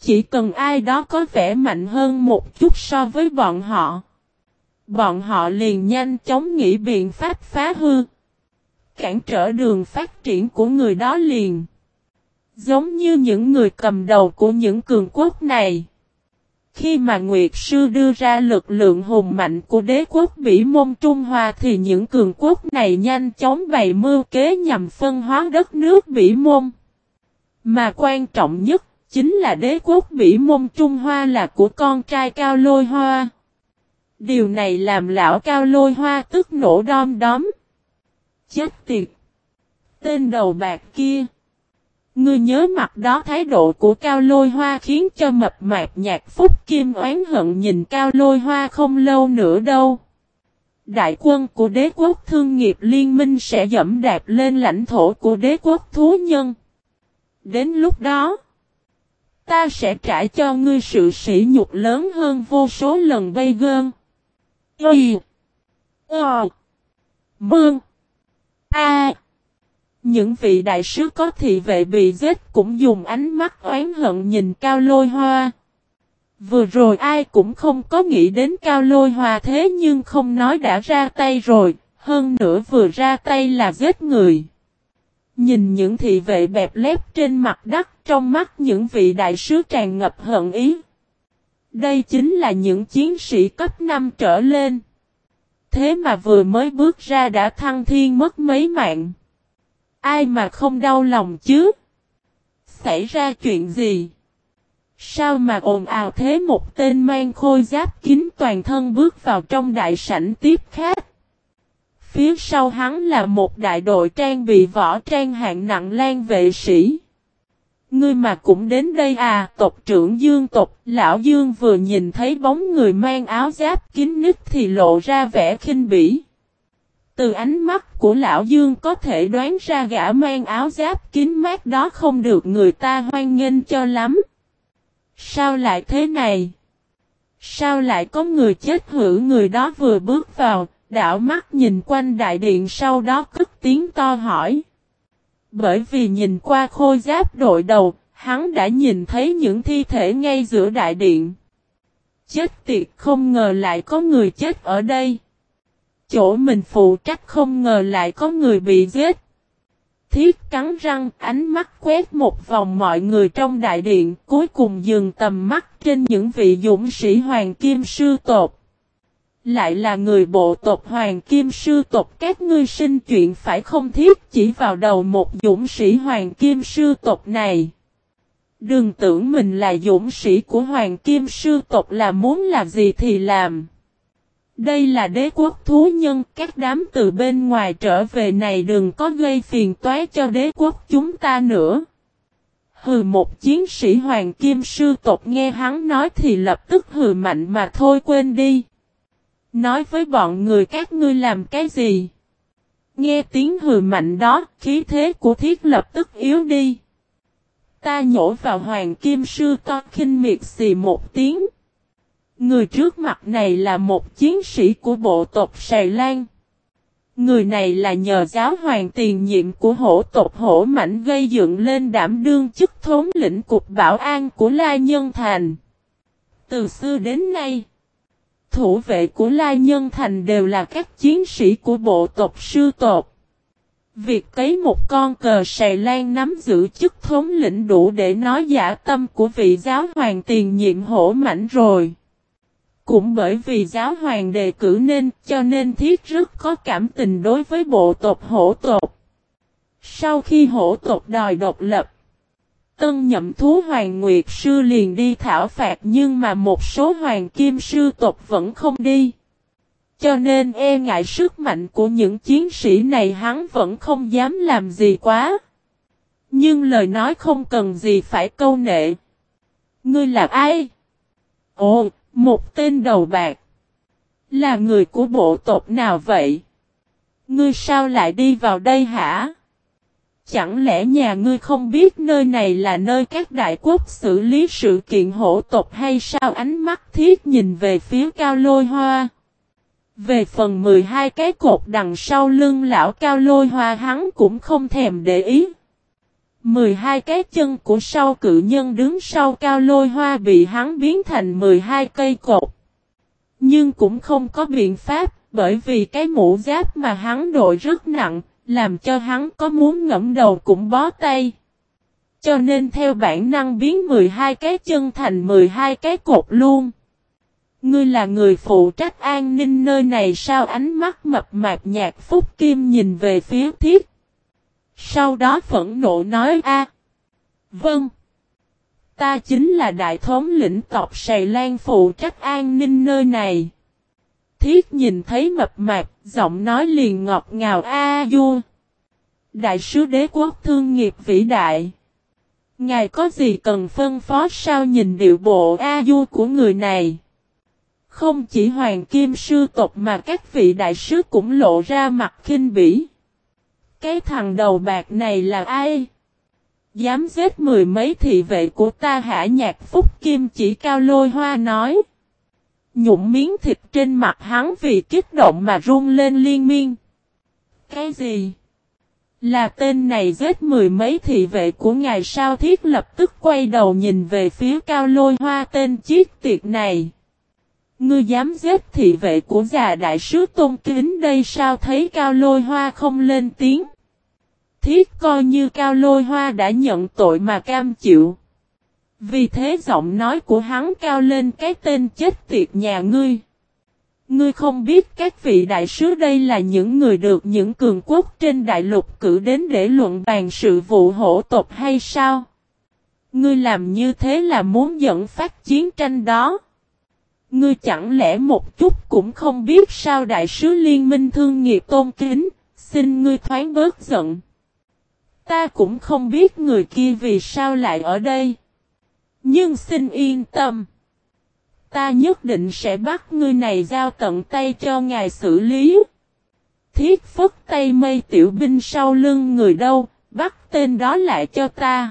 Chỉ cần ai đó có vẻ mạnh hơn một chút so với bọn họ. Bọn họ liền nhanh chóng nghĩ biện pháp phá hư. Cản trở đường phát triển của người đó liền. Giống như những người cầm đầu của những cường quốc này. Khi mà Nguyệt Sư đưa ra lực lượng hùng mạnh của đế quốc Bỉ Môn Trung Hoa thì những cường quốc này nhanh chóng bày mưu kế nhằm phân hóa đất nước Bỉ Môn. Mà quan trọng nhất chính là đế quốc Bỉ Môn Trung Hoa là của con trai Cao Lôi Hoa. Điều này làm lão Cao Lôi Hoa tức nổ đom đóm. Chết tiệt! Tên đầu bạc kia! Ngươi nhớ mặt đó thái độ của Cao Lôi Hoa khiến cho mập mạp nhạc phúc kim oán hận nhìn Cao Lôi Hoa không lâu nữa đâu. Đại quân của đế quốc thương nghiệp liên minh sẽ dẫm đạp lên lãnh thổ của đế quốc thú nhân. Đến lúc đó, ta sẽ trả cho ngươi sự sỉ nhục lớn hơn vô số lần bay gơn. Ê! Ờ. Mương. A. Những vị đại sứ có thị vệ bị giết cũng dùng ánh mắt oán hận nhìn cao lôi hoa. Vừa rồi ai cũng không có nghĩ đến cao lôi hoa thế nhưng không nói đã ra tay rồi, hơn nữa vừa ra tay là giết người. Nhìn những thị vệ bẹp lép trên mặt đất trong mắt những vị đại sứ tràn ngập hận ý. Đây chính là những chiến sĩ cấp 5 trở lên. Thế mà vừa mới bước ra đã thăng thiên mất mấy mạng. Ai mà không đau lòng chứ? Xảy ra chuyện gì? Sao mà ồn ào thế một tên mang khôi giáp kín toàn thân bước vào trong đại sảnh tiếp khác? Phía sau hắn là một đại đội trang bị võ trang hạng nặng lan vệ sĩ. Ngươi mà cũng đến đây à, tộc trưởng Dương tộc, lão Dương vừa nhìn thấy bóng người mang áo giáp kín nít thì lộ ra vẻ khinh bỉ. Từ ánh mắt của lão Dương có thể đoán ra gã mang áo giáp kín mát đó không được người ta hoan nghênh cho lắm. Sao lại thế này? Sao lại có người chết hữu người đó vừa bước vào, đảo mắt nhìn quanh đại điện sau đó cất tiếng to hỏi. Bởi vì nhìn qua khôi giáp đội đầu, hắn đã nhìn thấy những thi thể ngay giữa đại điện. Chết tiệt không ngờ lại có người chết ở đây. Chỗ mình phụ trách không ngờ lại có người bị giết. Thiết cắn răng, ánh mắt quét một vòng mọi người trong đại điện, cuối cùng dừng tầm mắt trên những vị dũng sĩ hoàng kim sư tột. Lại là người bộ tộc hoàng kim sư tộc các ngươi sinh chuyện phải không thiết chỉ vào đầu một dũng sĩ hoàng kim sư tộc này. Đừng tưởng mình là dũng sĩ của hoàng kim sư tộc là muốn làm gì thì làm. Đây là đế quốc thú nhân, các đám từ bên ngoài trở về này đừng có gây phiền toái cho đế quốc chúng ta nữa. Hừ một chiến sĩ hoàng kim sư tộc nghe hắn nói thì lập tức hừ mạnh mà thôi quên đi. Nói với bọn người các ngươi làm cái gì? Nghe tiếng hừ mạnh đó, khí thế của thiết lập tức yếu đi. Ta nhổ vào hoàng kim sư to khinh miệt xì một tiếng. Người trước mặt này là một chiến sĩ của bộ tộc Sài Lan. Người này là nhờ giáo hoàng tiền nhiệm của hổ tộc hổ mạnh gây dựng lên đảm đương chức thống lĩnh cục bảo an của La Nhân Thành. Từ xưa đến nay, thủ vệ của La Nhân Thành đều là các chiến sĩ của bộ tộc sư tộc. Việc cấy một con cờ sài lan nắm giữ chức thống lĩnh đủ để nói giả tâm của vị giáo hoàng tiền nhiệm hổ mạnh rồi. Cũng bởi vì giáo hoàng đề cử nên cho nên thiết rất có cảm tình đối với bộ tộc hổ tộc. Sau khi hổ tộc đòi độc lập, tân nhậm thú hoàng nguyệt sư liền đi thảo phạt nhưng mà một số hoàng kim sư tộc vẫn không đi. Cho nên e ngại sức mạnh của những chiến sĩ này hắn vẫn không dám làm gì quá. Nhưng lời nói không cần gì phải câu nệ. Ngươi là ai? Ồ, một tên đầu bạc. Là người của bộ tộc nào vậy? Ngươi sao lại đi vào đây hả? Chẳng lẽ nhà ngươi không biết nơi này là nơi các đại quốc xử lý sự kiện hổ tộc hay sao ánh mắt thiết nhìn về phía cao lôi hoa? Về phần 12 cái cột đằng sau lưng lão cao lôi hoa, hắn cũng không thèm để ý. 12 cái chân của sau cự nhân đứng sau cao lôi hoa bị hắn biến thành 12 cây cột. Nhưng cũng không có biện pháp, bởi vì cái mũ giáp mà hắn đội rất nặng, làm cho hắn có muốn ngẫm đầu cũng bó tay. Cho nên theo bản năng biến 12 cái chân thành 12 cái cột luôn. Ngươi là người phụ trách an ninh nơi này sao ánh mắt mập mạp nhạt phúc kim nhìn về phía thiết. Sau đó phẫn nộ nói a Vâng. Ta chính là đại thống lĩnh tộc Sài Lan phụ trách an ninh nơi này. Thiết nhìn thấy mập mạp, giọng nói liền ngọt ngào a du. Đại sứ đế quốc thương nghiệp vĩ đại. Ngài có gì cần phân phó sao nhìn điệu bộ a du của người này. Không chỉ hoàng kim sư tộc mà các vị đại sứ cũng lộ ra mặt khinh bỉ. Cái thằng đầu bạc này là ai? Dám giết mười mấy thị vệ của ta hả nhạc phúc kim chỉ cao lôi hoa nói. Nhụng miếng thịt trên mặt hắn vì kích động mà run lên liên miên. Cái gì? Là tên này giết mười mấy thị vệ của ngài sao thiết lập tức quay đầu nhìn về phía cao lôi hoa tên chiếc tiệc này. Ngươi dám giết thị vệ của già đại sứ tôn kính đây sao thấy cao lôi hoa không lên tiếng. Thiết coi như cao lôi hoa đã nhận tội mà cam chịu. Vì thế giọng nói của hắn cao lên cái tên chết tiệt nhà ngươi. Ngươi không biết các vị đại sứ đây là những người được những cường quốc trên đại lục cử đến để luận bàn sự vụ hổ tộc hay sao? Ngươi làm như thế là muốn dẫn phát chiến tranh đó. Ngươi chẳng lẽ một chút cũng không biết sao đại sứ liên minh thương nghiệp tôn kính, xin ngươi thoáng bớt giận. Ta cũng không biết người kia vì sao lại ở đây. Nhưng xin yên tâm. Ta nhất định sẽ bắt ngươi này giao tận tay cho ngài xử lý. Thiết phất tay mây tiểu binh sau lưng người đâu, bắt tên đó lại cho ta.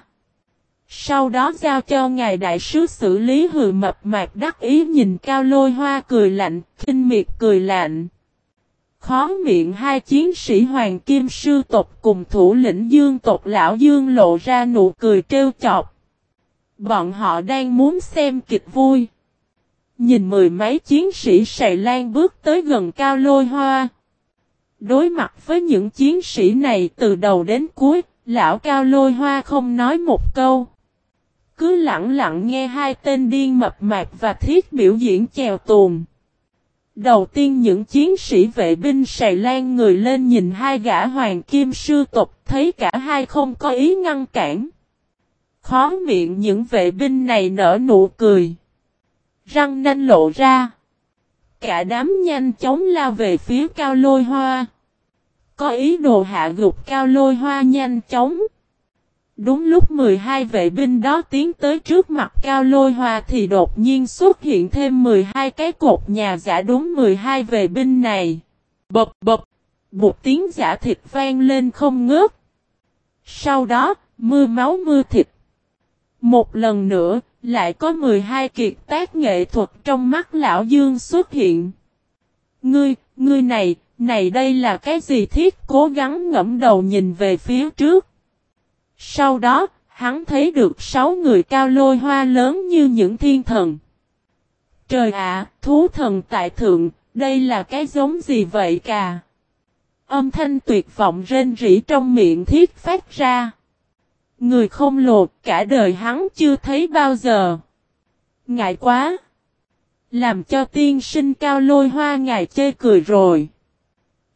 Sau đó giao cho ngài đại sứ xử lý hừ mập mạc đắc ý nhìn cao lôi hoa cười lạnh, kinh miệt cười lạnh. Khó miệng hai chiến sĩ hoàng kim sư tộc cùng thủ lĩnh dương tộc lão dương lộ ra nụ cười trêu chọc. Bọn họ đang muốn xem kịch vui. Nhìn mười mấy chiến sĩ sài lan bước tới gần cao lôi hoa. Đối mặt với những chiến sĩ này từ đầu đến cuối, lão cao lôi hoa không nói một câu. Cứ lặng lặng nghe hai tên điên mập mạp và thiết biểu diễn chèo tuồng. Đầu tiên những chiến sĩ vệ binh sài lan người lên nhìn hai gã hoàng kim sư tộc thấy cả hai không có ý ngăn cản. Khó miệng những vệ binh này nở nụ cười. Răng nanh lộ ra. Cả đám nhanh chóng lao về phía cao lôi hoa. Có ý đồ hạ gục cao lôi hoa nhanh chóng. Đúng lúc 12 vệ binh đó tiến tới trước mặt cao lôi hoa thì đột nhiên xuất hiện thêm 12 cái cột nhà giả đúng 12 vệ binh này. Bập bập. một tiếng giả thịt vang lên không ngớt. Sau đó, mưa máu mưa thịt. Một lần nữa, lại có 12 kiệt tác nghệ thuật trong mắt lão Dương xuất hiện. Ngươi, ngươi này, này đây là cái gì thiết cố gắng ngẫm đầu nhìn về phía trước. Sau đó, hắn thấy được sáu người cao lôi hoa lớn như những thiên thần. Trời ạ, thú thần tại thượng, đây là cái giống gì vậy cả? Âm thanh tuyệt vọng rên rỉ trong miệng thiết phát ra. Người không lột cả đời hắn chưa thấy bao giờ. Ngại quá! Làm cho tiên sinh cao lôi hoa ngài chê cười rồi.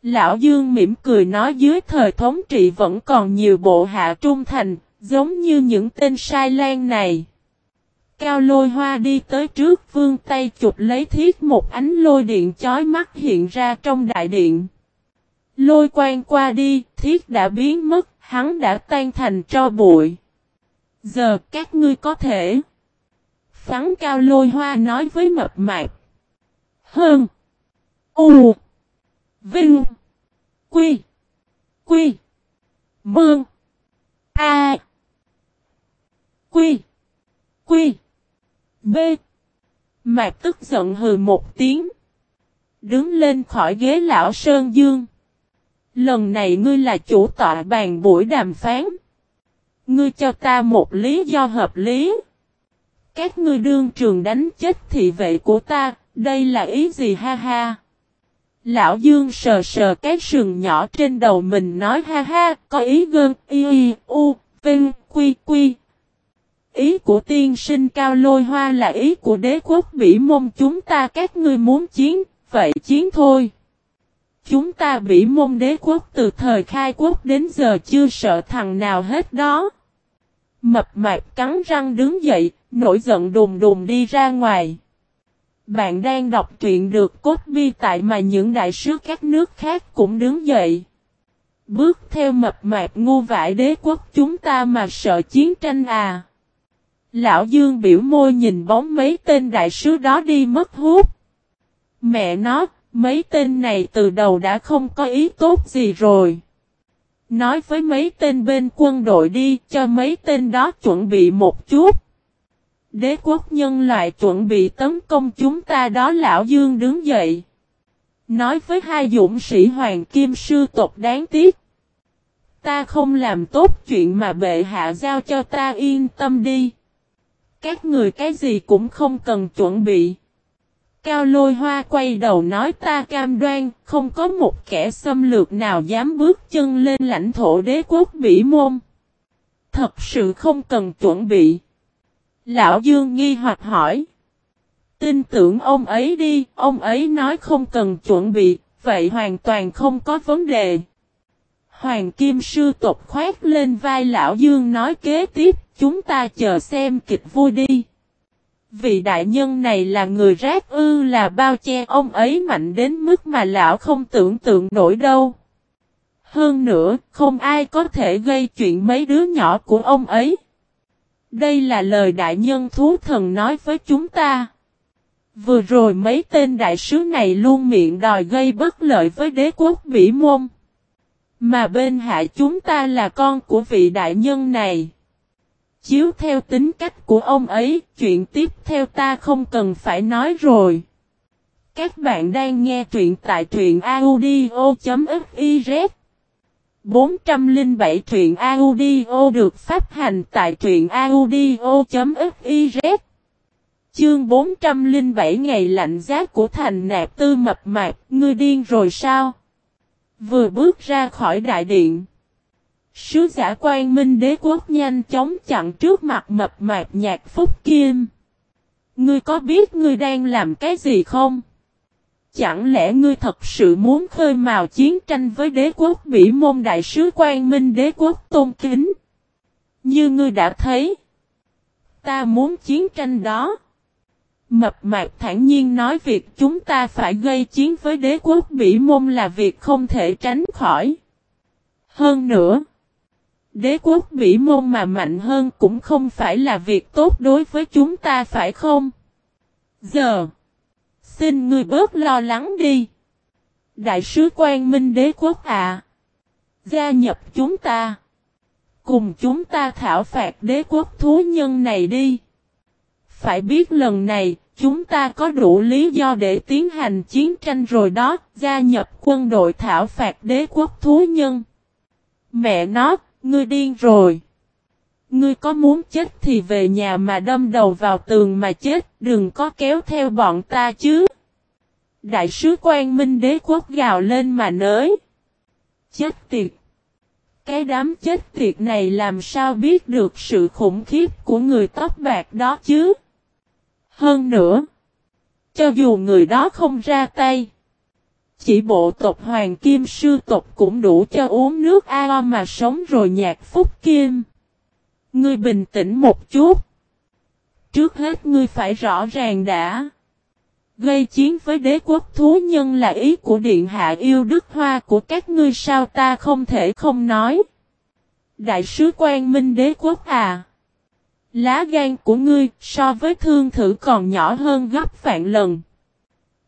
Lão Dương mỉm cười nói dưới thời thống trị vẫn còn nhiều bộ hạ trung thành, giống như những tên sai lan này. Cao lôi hoa đi tới trước vương tay chụp lấy thiết một ánh lôi điện chói mắt hiện ra trong đại điện. Lôi quang qua đi, thiết đã biến mất, hắn đã tan thành cho bụi. Giờ các ngươi có thể. Phắn cao lôi hoa nói với mập mạp. Hơn. U. Vinh. Quy. Quy. Mương. A. Quy. Quy. B. Mạc tức giận hừ một tiếng. Đứng lên khỏi ghế lão Sơn Dương. Lần này ngươi là chủ tọa bàn buổi đàm phán. Ngươi cho ta một lý do hợp lý. Các ngươi đương trường đánh chết thị vệ của ta, đây là ý gì ha ha? Lão Dương sờ sờ cái sừng nhỏ trên đầu mình nói ha ha, có ý gơn, y y, u, vinh, quy quy. Ý của tiên sinh cao lôi hoa là ý của đế quốc bỉ môn chúng ta các ngươi muốn chiến, vậy chiến thôi. Chúng ta bị môn đế quốc từ thời khai quốc đến giờ chưa sợ thằng nào hết đó. Mập mạp cắn răng đứng dậy, nổi giận đùng đùng đi ra ngoài. Bạn đang đọc truyện được cốt bi tại mà những đại sứ các nước khác cũng đứng dậy. Bước theo mập mạp ngu vải đế quốc chúng ta mà sợ chiến tranh à. Lão Dương biểu môi nhìn bóng mấy tên đại sứ đó đi mất hút. Mẹ nó, mấy tên này từ đầu đã không có ý tốt gì rồi. Nói với mấy tên bên quân đội đi cho mấy tên đó chuẩn bị một chút. Đế quốc nhân loại chuẩn bị tấn công chúng ta đó lão Dương đứng dậy. Nói với hai dũng sĩ hoàng kim sư tộc đáng tiếc. Ta không làm tốt chuyện mà bệ hạ giao cho ta yên tâm đi. Các người cái gì cũng không cần chuẩn bị. Cao lôi hoa quay đầu nói ta cam đoan, không có một kẻ xâm lược nào dám bước chân lên lãnh thổ đế quốc bỉ môn. Thật sự không cần chuẩn bị. Lão Dương nghi hoặc hỏi. Tin tưởng ông ấy đi, ông ấy nói không cần chuẩn bị, vậy hoàn toàn không có vấn đề. Hoàng Kim Sư tộc khoát lên vai Lão Dương nói kế tiếp, chúng ta chờ xem kịch vui đi. Vị đại nhân này là người rác ư là bao che ông ấy mạnh đến mức mà lão không tưởng tượng nổi đâu. Hơn nữa, không ai có thể gây chuyện mấy đứa nhỏ của ông ấy. Đây là lời đại nhân thú thần nói với chúng ta. Vừa rồi mấy tên đại sứ này luôn miệng đòi gây bất lợi với đế quốc Bỉ Môn. Mà bên hạ chúng ta là con của vị đại nhân này. Chiếu theo tính cách của ông ấy, chuyện tiếp theo ta không cần phải nói rồi. Các bạn đang nghe truyện tại truyện audio.fif 407 truyện audio được phát hành tại truyện audio.fiz Chương 407 ngày lạnh giá của thành nạp tư mập mạp, ngươi điên rồi sao? Vừa bước ra khỏi đại điện. Sứ giả quan minh đế quốc nhanh chóng chặn trước mặt mập mạp nhạc phúc kim. Ngươi có biết ngươi đang làm cái gì không? Chẳng lẽ ngươi thật sự muốn khơi mào chiến tranh với đế quốc bỉ môn đại sứ quan minh đế quốc tôn kính? Như ngươi đã thấy. Ta muốn chiến tranh đó. Mập mạp thản nhiên nói việc chúng ta phải gây chiến với đế quốc bỉ môn là việc không thể tránh khỏi. Hơn nữa. Đế quốc bỉ môn mà mạnh hơn cũng không phải là việc tốt đối với chúng ta phải không? Giờ tin ngươi bớt lo lắng đi. Đại sứ quan minh đế quốc à. Gia nhập chúng ta. Cùng chúng ta thảo phạt đế quốc thú nhân này đi. Phải biết lần này, chúng ta có đủ lý do để tiến hành chiến tranh rồi đó, gia nhập quân đội thảo phạt đế quốc thú nhân. Mẹ nó, ngươi điên rồi. Ngươi có muốn chết thì về nhà mà đâm đầu vào tường mà chết, đừng có kéo theo bọn ta chứ. Đại sứ quan minh đế quốc gào lên mà nới. Chết tiệt. Cái đám chết tiệt này làm sao biết được sự khủng khiếp của người tóc bạc đó chứ? Hơn nữa, cho dù người đó không ra tay, chỉ bộ tộc Hoàng Kim sư tộc cũng đủ cho uống nước ao mà sống rồi nhạc phúc kim. Ngươi bình tĩnh một chút. Trước hết ngươi phải rõ ràng đã. Gây chiến với đế quốc thú nhân là ý của Điện Hạ yêu Đức Hoa của các ngươi sao ta không thể không nói. Đại sứ quan minh đế quốc à. Lá gan của ngươi so với thương thử còn nhỏ hơn gấp vạn lần.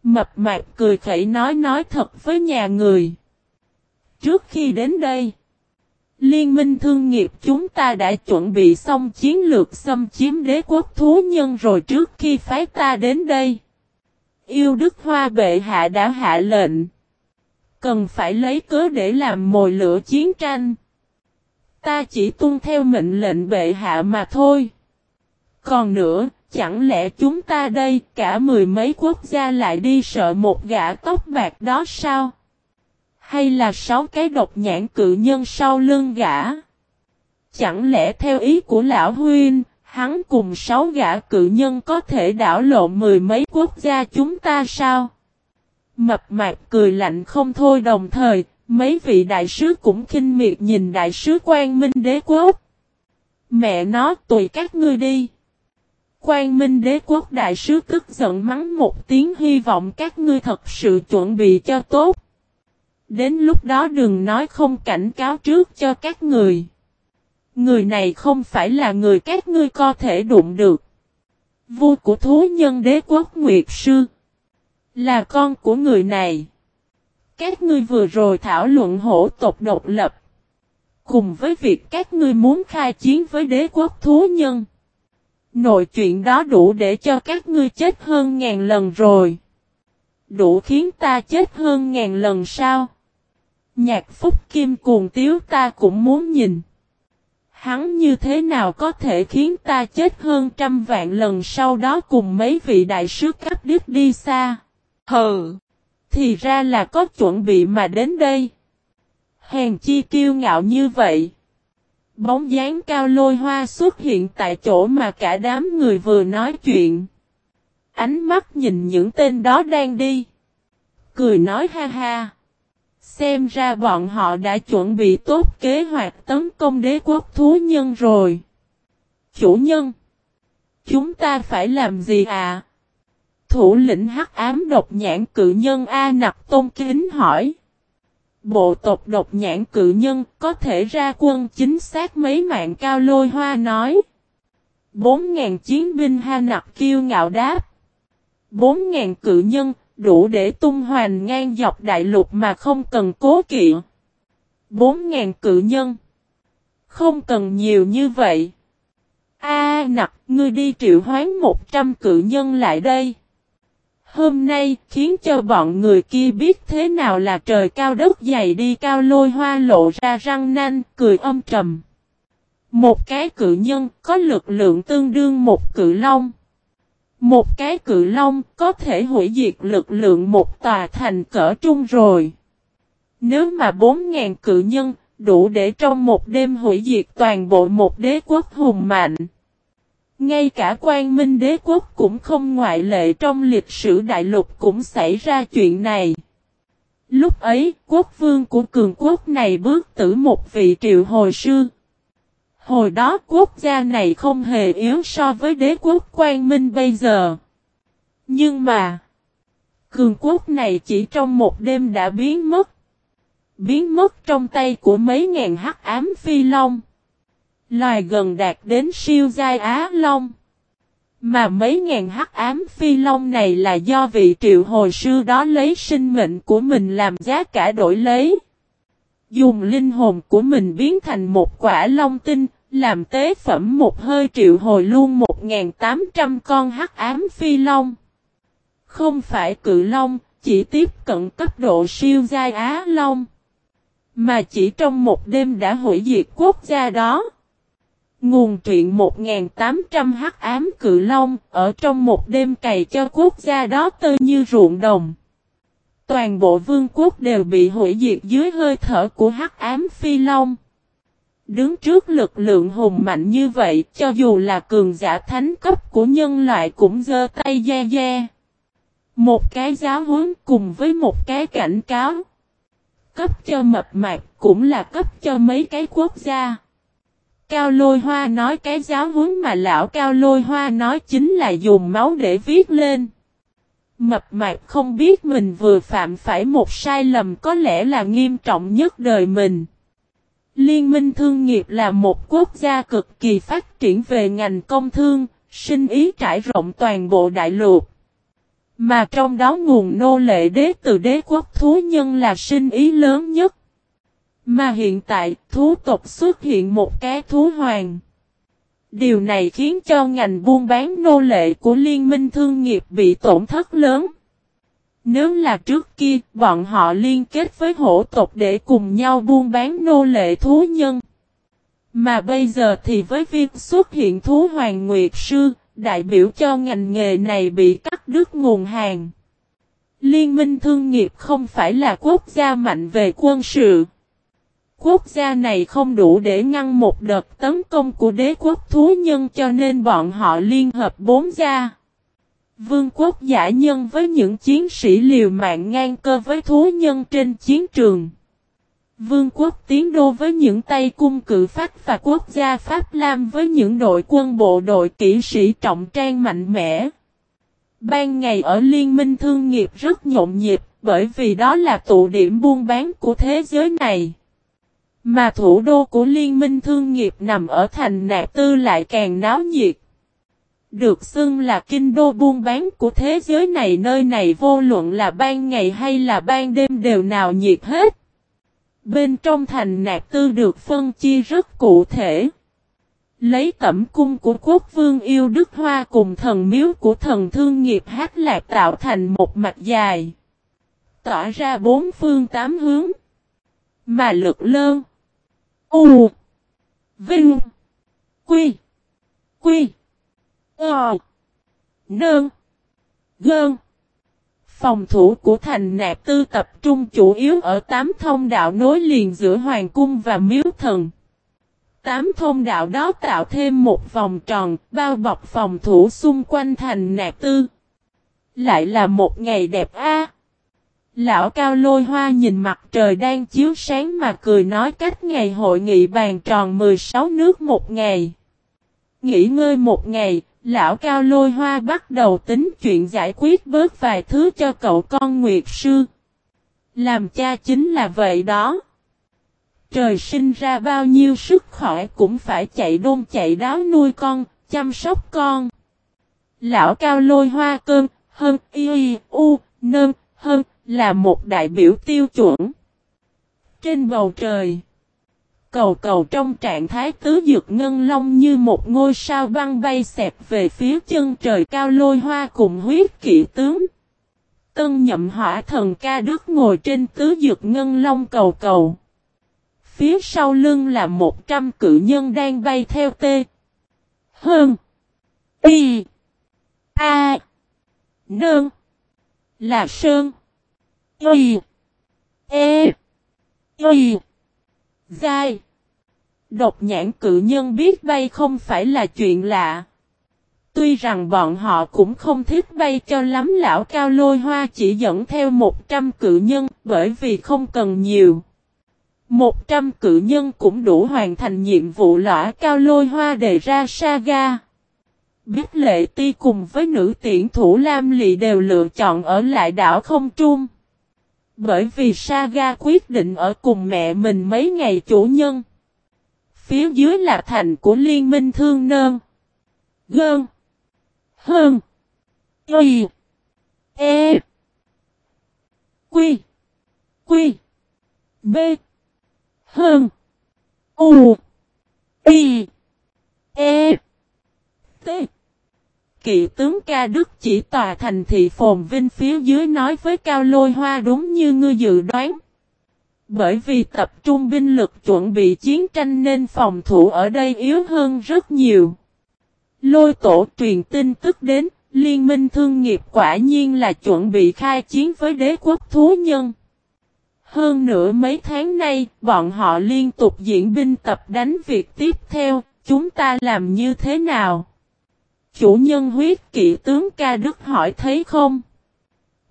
Mập mạp cười khẩy nói nói thật với nhà người. Trước khi đến đây, Liên minh thương nghiệp chúng ta đã chuẩn bị xong chiến lược xâm chiếm đế quốc thú nhân rồi trước khi phái ta đến đây. Yêu Đức Hoa bệ hạ đã hạ lệnh. Cần phải lấy cớ để làm mồi lửa chiến tranh. Ta chỉ tuân theo mệnh lệnh bệ hạ mà thôi. Còn nữa, chẳng lẽ chúng ta đây cả mười mấy quốc gia lại đi sợ một gã tóc bạc đó sao? Hay là sáu cái độc nhãn cự nhân sau lưng gã? Chẳng lẽ theo ý của lão huynh, hắn cùng sáu gã cự nhân có thể đảo lộn mười mấy quốc gia chúng ta sao? Mập mạp cười lạnh không thôi đồng thời, mấy vị đại sứ cũng khinh miệt nhìn đại sứ quan minh đế quốc. Mẹ nó tùy các ngươi đi. Quan minh đế quốc đại sứ tức giận mắng một tiếng hy vọng các ngươi thật sự chuẩn bị cho tốt. Đến lúc đó đừng nói không cảnh cáo trước cho các người. Người này không phải là người các ngươi có thể đụng được. Vua của thú nhân đế quốc Nguyệt Sư. Là con của người này. Các ngươi vừa rồi thảo luận hổ tộc độc lập. Cùng với việc các ngươi muốn khai chiến với đế quốc thú nhân. Nội chuyện đó đủ để cho các ngươi chết hơn ngàn lần rồi. Đủ khiến ta chết hơn ngàn lần sao? Nhạc phúc kim cuồng tiếu ta cũng muốn nhìn. Hắn như thế nào có thể khiến ta chết hơn trăm vạn lần sau đó cùng mấy vị đại sứ cấp đứt đi xa. Hừ! Thì ra là có chuẩn bị mà đến đây. Hèn chi kiêu ngạo như vậy. Bóng dáng cao lôi hoa xuất hiện tại chỗ mà cả đám người vừa nói chuyện. Ánh mắt nhìn những tên đó đang đi. Cười nói ha ha. Xem ra bọn họ đã chuẩn bị tốt kế hoạch tấn công đế quốc thú nhân rồi. Chủ nhân. Chúng ta phải làm gì à? Thủ lĩnh hắc ám độc nhãn cự nhân A nặc tôn kính hỏi. Bộ tộc độc nhãn cự nhân có thể ra quân chính xác mấy mạng cao lôi hoa nói. Bốn ngàn chiến binh ha nặc kiêu ngạo đáp. Bốn ngàn cự nhân đủ để tung hoành ngang dọc đại lục mà không cần cố kỵ. 4.000 cự nhân. Không cần nhiều như vậy. A nặc, ngươi đi triệu hoán một trăm cự nhân lại đây. Hôm nay khiến cho bọn người kia biết thế nào là trời cao đất dày đi cao lôi hoa lộ ra răng nanh, cười âm trầm. Một cái cự nhân có lực lượng tương đương một cự long. Một cái cự long có thể hủy diệt lực lượng một tòa thành cỡ trung rồi. Nếu mà 4.000 cự nhân đủ để trong một đêm hủy diệt toàn bộ một đế quốc hùng mạnh. Ngay cả quan minh đế quốc cũng không ngoại lệ trong lịch sử đại lục cũng xảy ra chuyện này. Lúc ấy, quốc vương của cường quốc này bước tử một vị triệu hồi sư. Hồi đó quốc gia này không hề yếu so với đế quốc quan minh bây giờ. Nhưng mà, cường quốc này chỉ trong một đêm đã biến mất. Biến mất trong tay của mấy ngàn hắc ám phi long. Loài gần đạt đến siêu giai Á Long. Mà mấy ngàn hắc ám phi long này là do vị triệu hồi sư đó lấy sinh mệnh của mình làm giá cả đổi lấy. Dùng linh hồn của mình biến thành một quả long tinh, làm tế phẩm một hơi triệu hồi luôn 1.800 con hắc ám phi long. Không phải cự long, chỉ tiếp cận cấp độ siêu giai Á Long. Mà chỉ trong một đêm đã hủy diệt quốc gia đó. Nguồn truyện 1.800 hắc ám cự long ở trong một đêm cày cho quốc gia đó tơ như ruộng đồng. Toàn bộ vương quốc đều bị hủy diệt dưới hơi thở của hắc ám phi long. Đứng trước lực lượng hùng mạnh như vậy, cho dù là cường giả thánh cấp của nhân loại cũng giơ tay da da. Một cái giáo huấn cùng với một cái cảnh cáo. Cấp cho mập mạc cũng là cấp cho mấy cái quốc gia. Cao lôi hoa nói cái giáo huấn mà lão cao lôi hoa nói chính là dùng máu để viết lên. Mập mạp không biết mình vừa phạm phải một sai lầm có lẽ là nghiêm trọng nhất đời mình. Liên minh thương nghiệp là một quốc gia cực kỳ phát triển về ngành công thương, sinh ý trải rộng toàn bộ đại lục. Mà trong đó nguồn nô lệ đế từ đế quốc thú nhân là sinh ý lớn nhất. Mà hiện tại thú tộc xuất hiện một cái thú hoàng. Điều này khiến cho ngành buôn bán nô lệ của liên minh thương nghiệp bị tổn thất lớn. Nếu là trước kia, bọn họ liên kết với hổ tộc để cùng nhau buôn bán nô lệ thú nhân. Mà bây giờ thì với việc xuất hiện thú hoàng nguyệt sư, đại biểu cho ngành nghề này bị cắt đứt nguồn hàng. Liên minh thương nghiệp không phải là quốc gia mạnh về quân sự. Quốc gia này không đủ để ngăn một đợt tấn công của đế quốc thú nhân cho nên bọn họ liên hợp bốn gia. Vương quốc giả nhân với những chiến sĩ liều mạng ngang cơ với thú nhân trên chiến trường. Vương quốc tiến đô với những tay cung cự phách và quốc gia Pháp Lam với những đội quân bộ đội kỹ sĩ trọng trang mạnh mẽ. Ban ngày ở Liên minh Thương nghiệp rất nhộn nhịp bởi vì đó là tụ điểm buôn bán của thế giới này. Mà thủ đô của Liên minh Thương nghiệp nằm ở thành Nạp Tư lại càng náo nhiệt. Được xưng là kinh đô buôn bán của thế giới này, nơi này vô luận là ban ngày hay là ban đêm đều nào nhiệt hết. Bên trong thành nạp tư được phân chia rất cụ thể. Lấy tẩm cung của quốc vương yêu Đức Hoa cùng thần miếu của thần thương nghiệp hát lạc tạo thành một mạch dài. Tỏa ra bốn phương tám hướng. Mà lực lơn. U. Vinh. Quy. Quy. Ờ. Nơn. Gơn. Phòng thủ của thành nạp tư tập trung chủ yếu ở tám thông đạo nối liền giữa hoàng cung và miếu thần. Tám thông đạo đó tạo thêm một vòng tròn, bao bọc phòng thủ xung quanh thành nạp tư. Lại là một ngày đẹp a. Lão cao lôi hoa nhìn mặt trời đang chiếu sáng mà cười nói cách ngày hội nghị bàn tròn 16 nước một ngày. Nghỉ ngơi một ngày, Lão Cao Lôi Hoa bắt đầu tính chuyện giải quyết bớt vài thứ cho cậu con Nguyệt Sư. Làm cha chính là vậy đó. Trời sinh ra bao nhiêu sức khỏe cũng phải chạy đôn chạy đáo nuôi con, chăm sóc con. Lão Cao Lôi Hoa cơn, hơn y u, nơn, hơn, là một đại biểu tiêu chuẩn. Trên bầu trời, cầu cầu trong trạng thái tứ dược ngân long như một ngôi sao băng bay xẹp về phía chân trời cao lôi hoa cùng huyết kỵ tướng. Tân nhậm hỏa thần ca đức ngồi trên tứ dược ngân long cầu cầu. Phía sau lưng là một trăm cự nhân đang bay theo tê. Hơn. Y. A. Nương. Là Sơn. Y. E. Y. Giai. Độc nhãn cự nhân biết bay không phải là chuyện lạ. Tuy rằng bọn họ cũng không thích bay cho lắm lão cao lôi hoa chỉ dẫn theo 100 cự nhân bởi vì không cần nhiều. 100 cự nhân cũng đủ hoàn thành nhiệm vụ lõa cao lôi hoa đề ra saga. Biết lệ ti cùng với nữ tiễn thủ Lam Lị đều lựa chọn ở lại đảo không trung. Bởi vì Saga quyết định ở cùng mẹ mình mấy ngày chủ nhân. Phía dưới là thành của Liên minh Thương Nơn. Gơn. Hơn. Y. E. Quy. Quy. B. Hơn. U. Y. E. T. Kỵ tướng ca đức chỉ tòa thành thị phồn vinh phía dưới nói với cao lôi hoa đúng như ngươi dự đoán. Bởi vì tập trung binh lực chuẩn bị chiến tranh nên phòng thủ ở đây yếu hơn rất nhiều. Lôi tổ truyền tin tức đến, liên minh thương nghiệp quả nhiên là chuẩn bị khai chiến với đế quốc thú nhân. Hơn nữa mấy tháng nay, bọn họ liên tục diễn binh tập đánh việc tiếp theo, chúng ta làm như thế nào? Chủ nhân huyết kỵ tướng ca đức hỏi thấy không?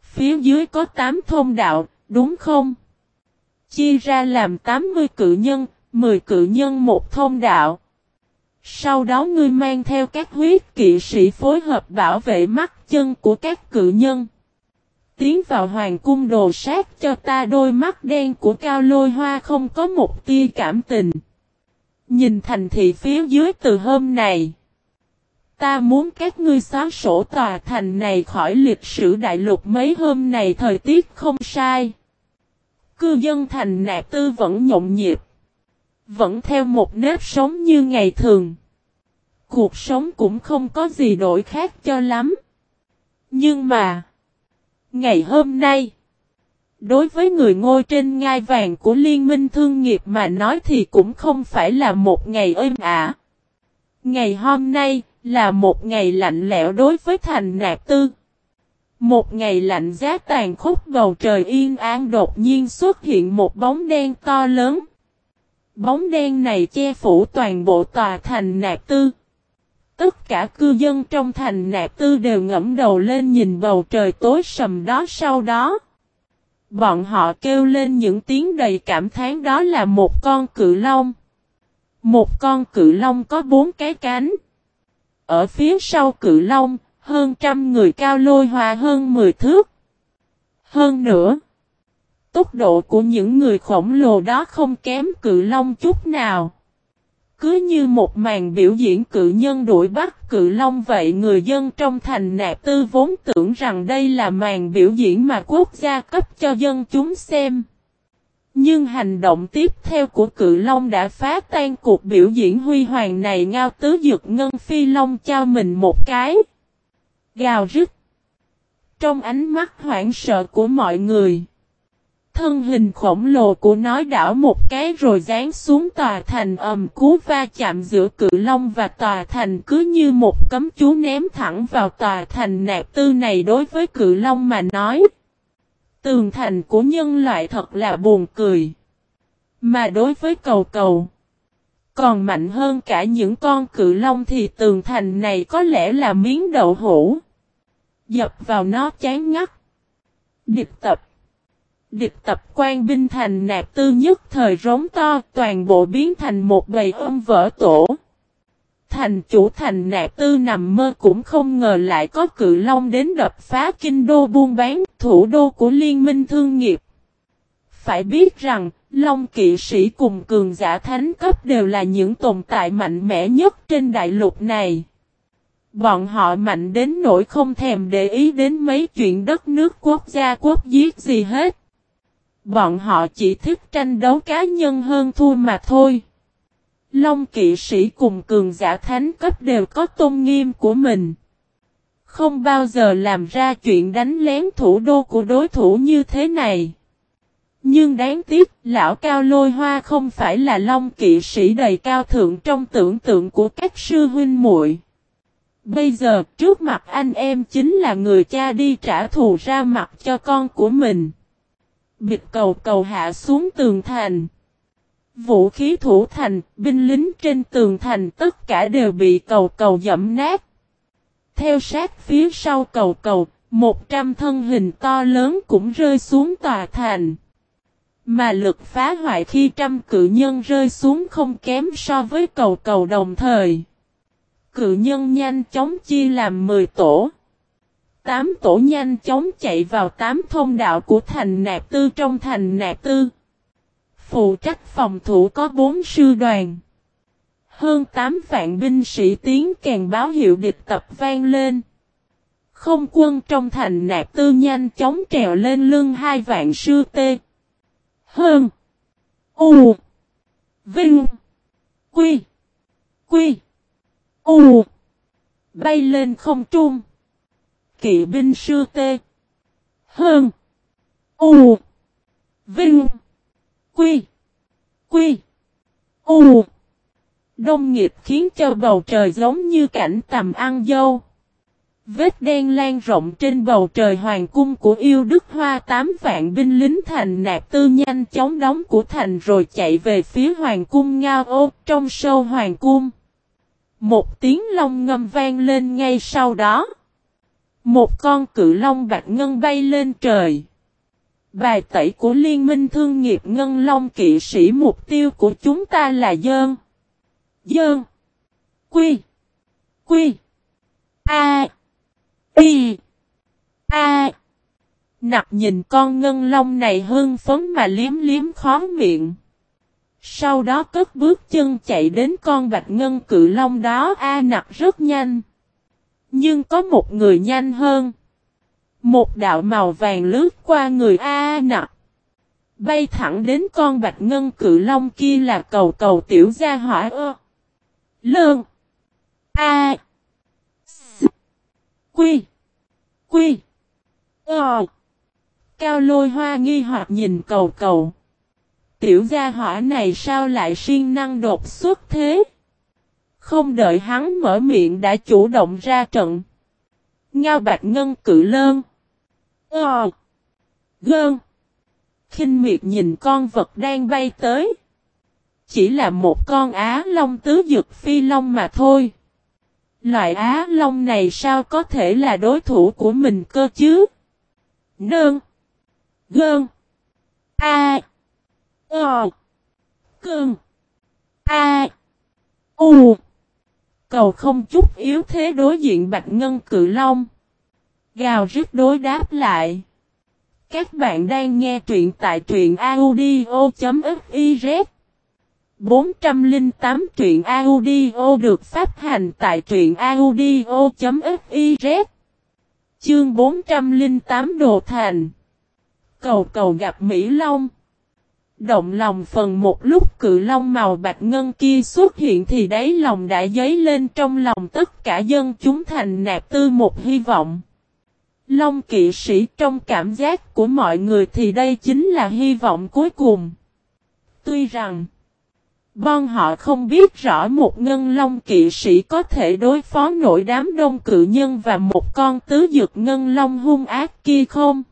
Phía dưới có 8 thôn đạo, đúng không? Chia ra làm 80 cự nhân, 10 cự nhân một thôn đạo. Sau đó ngươi mang theo các huyết kỵ sĩ phối hợp bảo vệ mắt chân của các cự nhân. Tiến vào hoàng cung đồ sát cho ta đôi mắt đen của cao lôi hoa không có một tia cảm tình. Nhìn thành thị phía dưới từ hôm này. Ta muốn các ngươi xóa sổ tòa thành này khỏi lịch sử đại lục mấy hôm này, thời tiết không sai. Cư dân thành nạp tư vẫn nhộn nhịp. Vẫn theo một nếp sống như ngày thường. Cuộc sống cũng không có gì đổi khác cho lắm. Nhưng mà. Ngày hôm nay. Đối với người ngôi trên ngai vàng của Liên minh Thương nghiệp mà nói thì cũng không phải là một ngày êm ả. Ngày hôm nay là một ngày lạnh lẽo đối với thành nạp tư. Một ngày lạnh giá tàn khốc bầu trời yên an đột nhiên xuất hiện một bóng đen to lớn. Bóng đen này che phủ toàn bộ tòa thành nạp tư. Tất cả cư dân trong thành nạp tư đều ngẫm đầu lên nhìn bầu trời tối sầm đó sau đó. Bọn họ kêu lên những tiếng đầy cảm thán đó là một con cự long. Một con cự long có bốn cái cánh. Ở phía sau cự long, hơn trăm người cao lôi hòa hơn 10 thước. Hơn nữa, tốc độ của những người khổng lồ đó không kém cự long chút nào. Cứ như một màn biểu diễn cự nhân đuổi bắt cự long vậy người dân trong thành nạp tư vốn tưởng rằng đây là màn biểu diễn mà quốc gia cấp cho dân chúng xem. Nhưng hành động tiếp theo của cự long đã phá tan cuộc biểu diễn huy hoàng này ngao tứ dược ngân phi long cho mình một cái. Gào rứt. Trong ánh mắt hoảng sợ của mọi người. Thân hình khổng lồ của nó đảo một cái rồi dán xuống tòa thành ầm cú va chạm giữa cự long và tòa thành cứ như một cấm chú ném thẳng vào tòa thành nạp tư này đối với cự long mà nói. Tường thành của nhân loại thật là buồn cười. Mà đối với cầu cầu, còn mạnh hơn cả những con cự long thì tường thành này có lẽ là miếng đậu hũ. Dập vào nó chán ngắt. Địch tập Địch tập quan binh thành nạp tư nhất thời rống to toàn bộ biến thành một bầy ôm vỡ tổ. Thành chủ thành nạp tư nằm mơ cũng không ngờ lại có cự long đến đập phá kinh đô buôn bán, thủ đô của liên minh thương nghiệp. Phải biết rằng, Long kỵ sĩ cùng cường giả thánh cấp đều là những tồn tại mạnh mẽ nhất trên đại lục này. Bọn họ mạnh đến nỗi không thèm để ý đến mấy chuyện đất nước quốc gia quốc giết gì hết. Bọn họ chỉ thích tranh đấu cá nhân hơn thua mà thôi. Long kỵ sĩ cùng cường giả thánh cấp đều có tôn nghiêm của mình. Không bao giờ làm ra chuyện đánh lén thủ đô của đối thủ như thế này. Nhưng đáng tiếc, lão cao lôi hoa không phải là long kỵ sĩ đầy cao thượng trong tưởng tượng của các sư huynh muội. Bây giờ, trước mặt anh em chính là người cha đi trả thù ra mặt cho con của mình. Bịt cầu cầu hạ xuống tường thành. Vũ khí thủ thành, binh lính trên tường thành tất cả đều bị cầu cầu dẫm nát. Theo sát phía sau cầu cầu, một trăm thân hình to lớn cũng rơi xuống tòa thành. Mà lực phá hoại khi trăm cự nhân rơi xuống không kém so với cầu cầu đồng thời. Cự nhân nhanh chóng chia làm 10 tổ. Tám tổ nhanh chóng chạy vào tám thông đạo của thành nạp tư trong thành nạp tư. Phụ trách phòng thủ có bốn sư đoàn. Hơn tám vạn binh sĩ tiến kèn báo hiệu địch tập vang lên. Không quân trong thành nạp tư nhanh chóng trèo lên lưng hai vạn sư tê. Hơn. U. Vinh. Quy. Quy. U. Bay lên không trung. Kỵ binh sư tê. Hơn. U. Vinh. Quy. Quy. U. Đông nghiệp khiến cho bầu trời giống như cảnh tầm ăn dâu. Vết đen lan rộng trên bầu trời hoàng cung của yêu đức hoa tám vạn binh lính thành nạp tư nhanh chóng đóng của thành rồi chạy về phía hoàng cung ngao ô, trong sâu hoàng cung. Một tiếng long ngâm vang lên ngay sau đó. Một con cự long bạch ngân bay lên trời. Bài tẩy của Liên minh Thương nghiệp Ngân Long kỵ sĩ mục tiêu của chúng ta là dơn. Dơn. Quy. Quy. A. Y. A. Nặc nhìn con ngân long này hưng phấn mà liếm liếm khó miệng. Sau đó cất bước chân chạy đến con bạch ngân cự long đó A, nặc rất nhanh. Nhưng có một người nhanh hơn. Một đạo màu vàng lướt qua người A nặc. Bay thẳng đến con bạch ngân cự long kia là cầu cầu tiểu gia hỏa ơ. Lơn. A. S. Quy. Quy. Ờ. Cao lôi hoa nghi hoặc nhìn cầu cầu. Tiểu gia hỏa này sao lại siêng năng đột xuất thế? Không đợi hắn mở miệng đã chủ động ra trận. Ngao bạch ngân cự lơn. Ờ. Gơn. kinh miệt nhìn con vật đang bay tới. Chỉ là một con á long tứ dực phi long mà thôi. Loại á long này sao có thể là đối thủ của mình cơ chứ? Nơn. Gơn. A. Ờ. Cơn. A. U. Cầu không chút yếu thế đối diện Bạch Ngân Cự Long. Gào rít đối đáp lại. Các bạn đang nghe truyện tại truyện audio.fiz 408 truyện audio được phát hành tại truyện audio.fiz Chương 408 Đồ Thành Cầu cầu gặp Mỹ Long Động lòng phần một lúc cự long màu bạch ngân kia xuất hiện thì đáy lòng đã dấy lên trong lòng tất cả dân chúng thành nạp tư một hy vọng. Long kỵ sĩ trong cảm giác của mọi người thì đây chính là hy vọng cuối cùng. Tuy rằng, bọn họ không biết rõ một ngân long kỵ sĩ có thể đối phó nổi đám đông cự nhân và một con tứ dược ngân long hung ác kia không.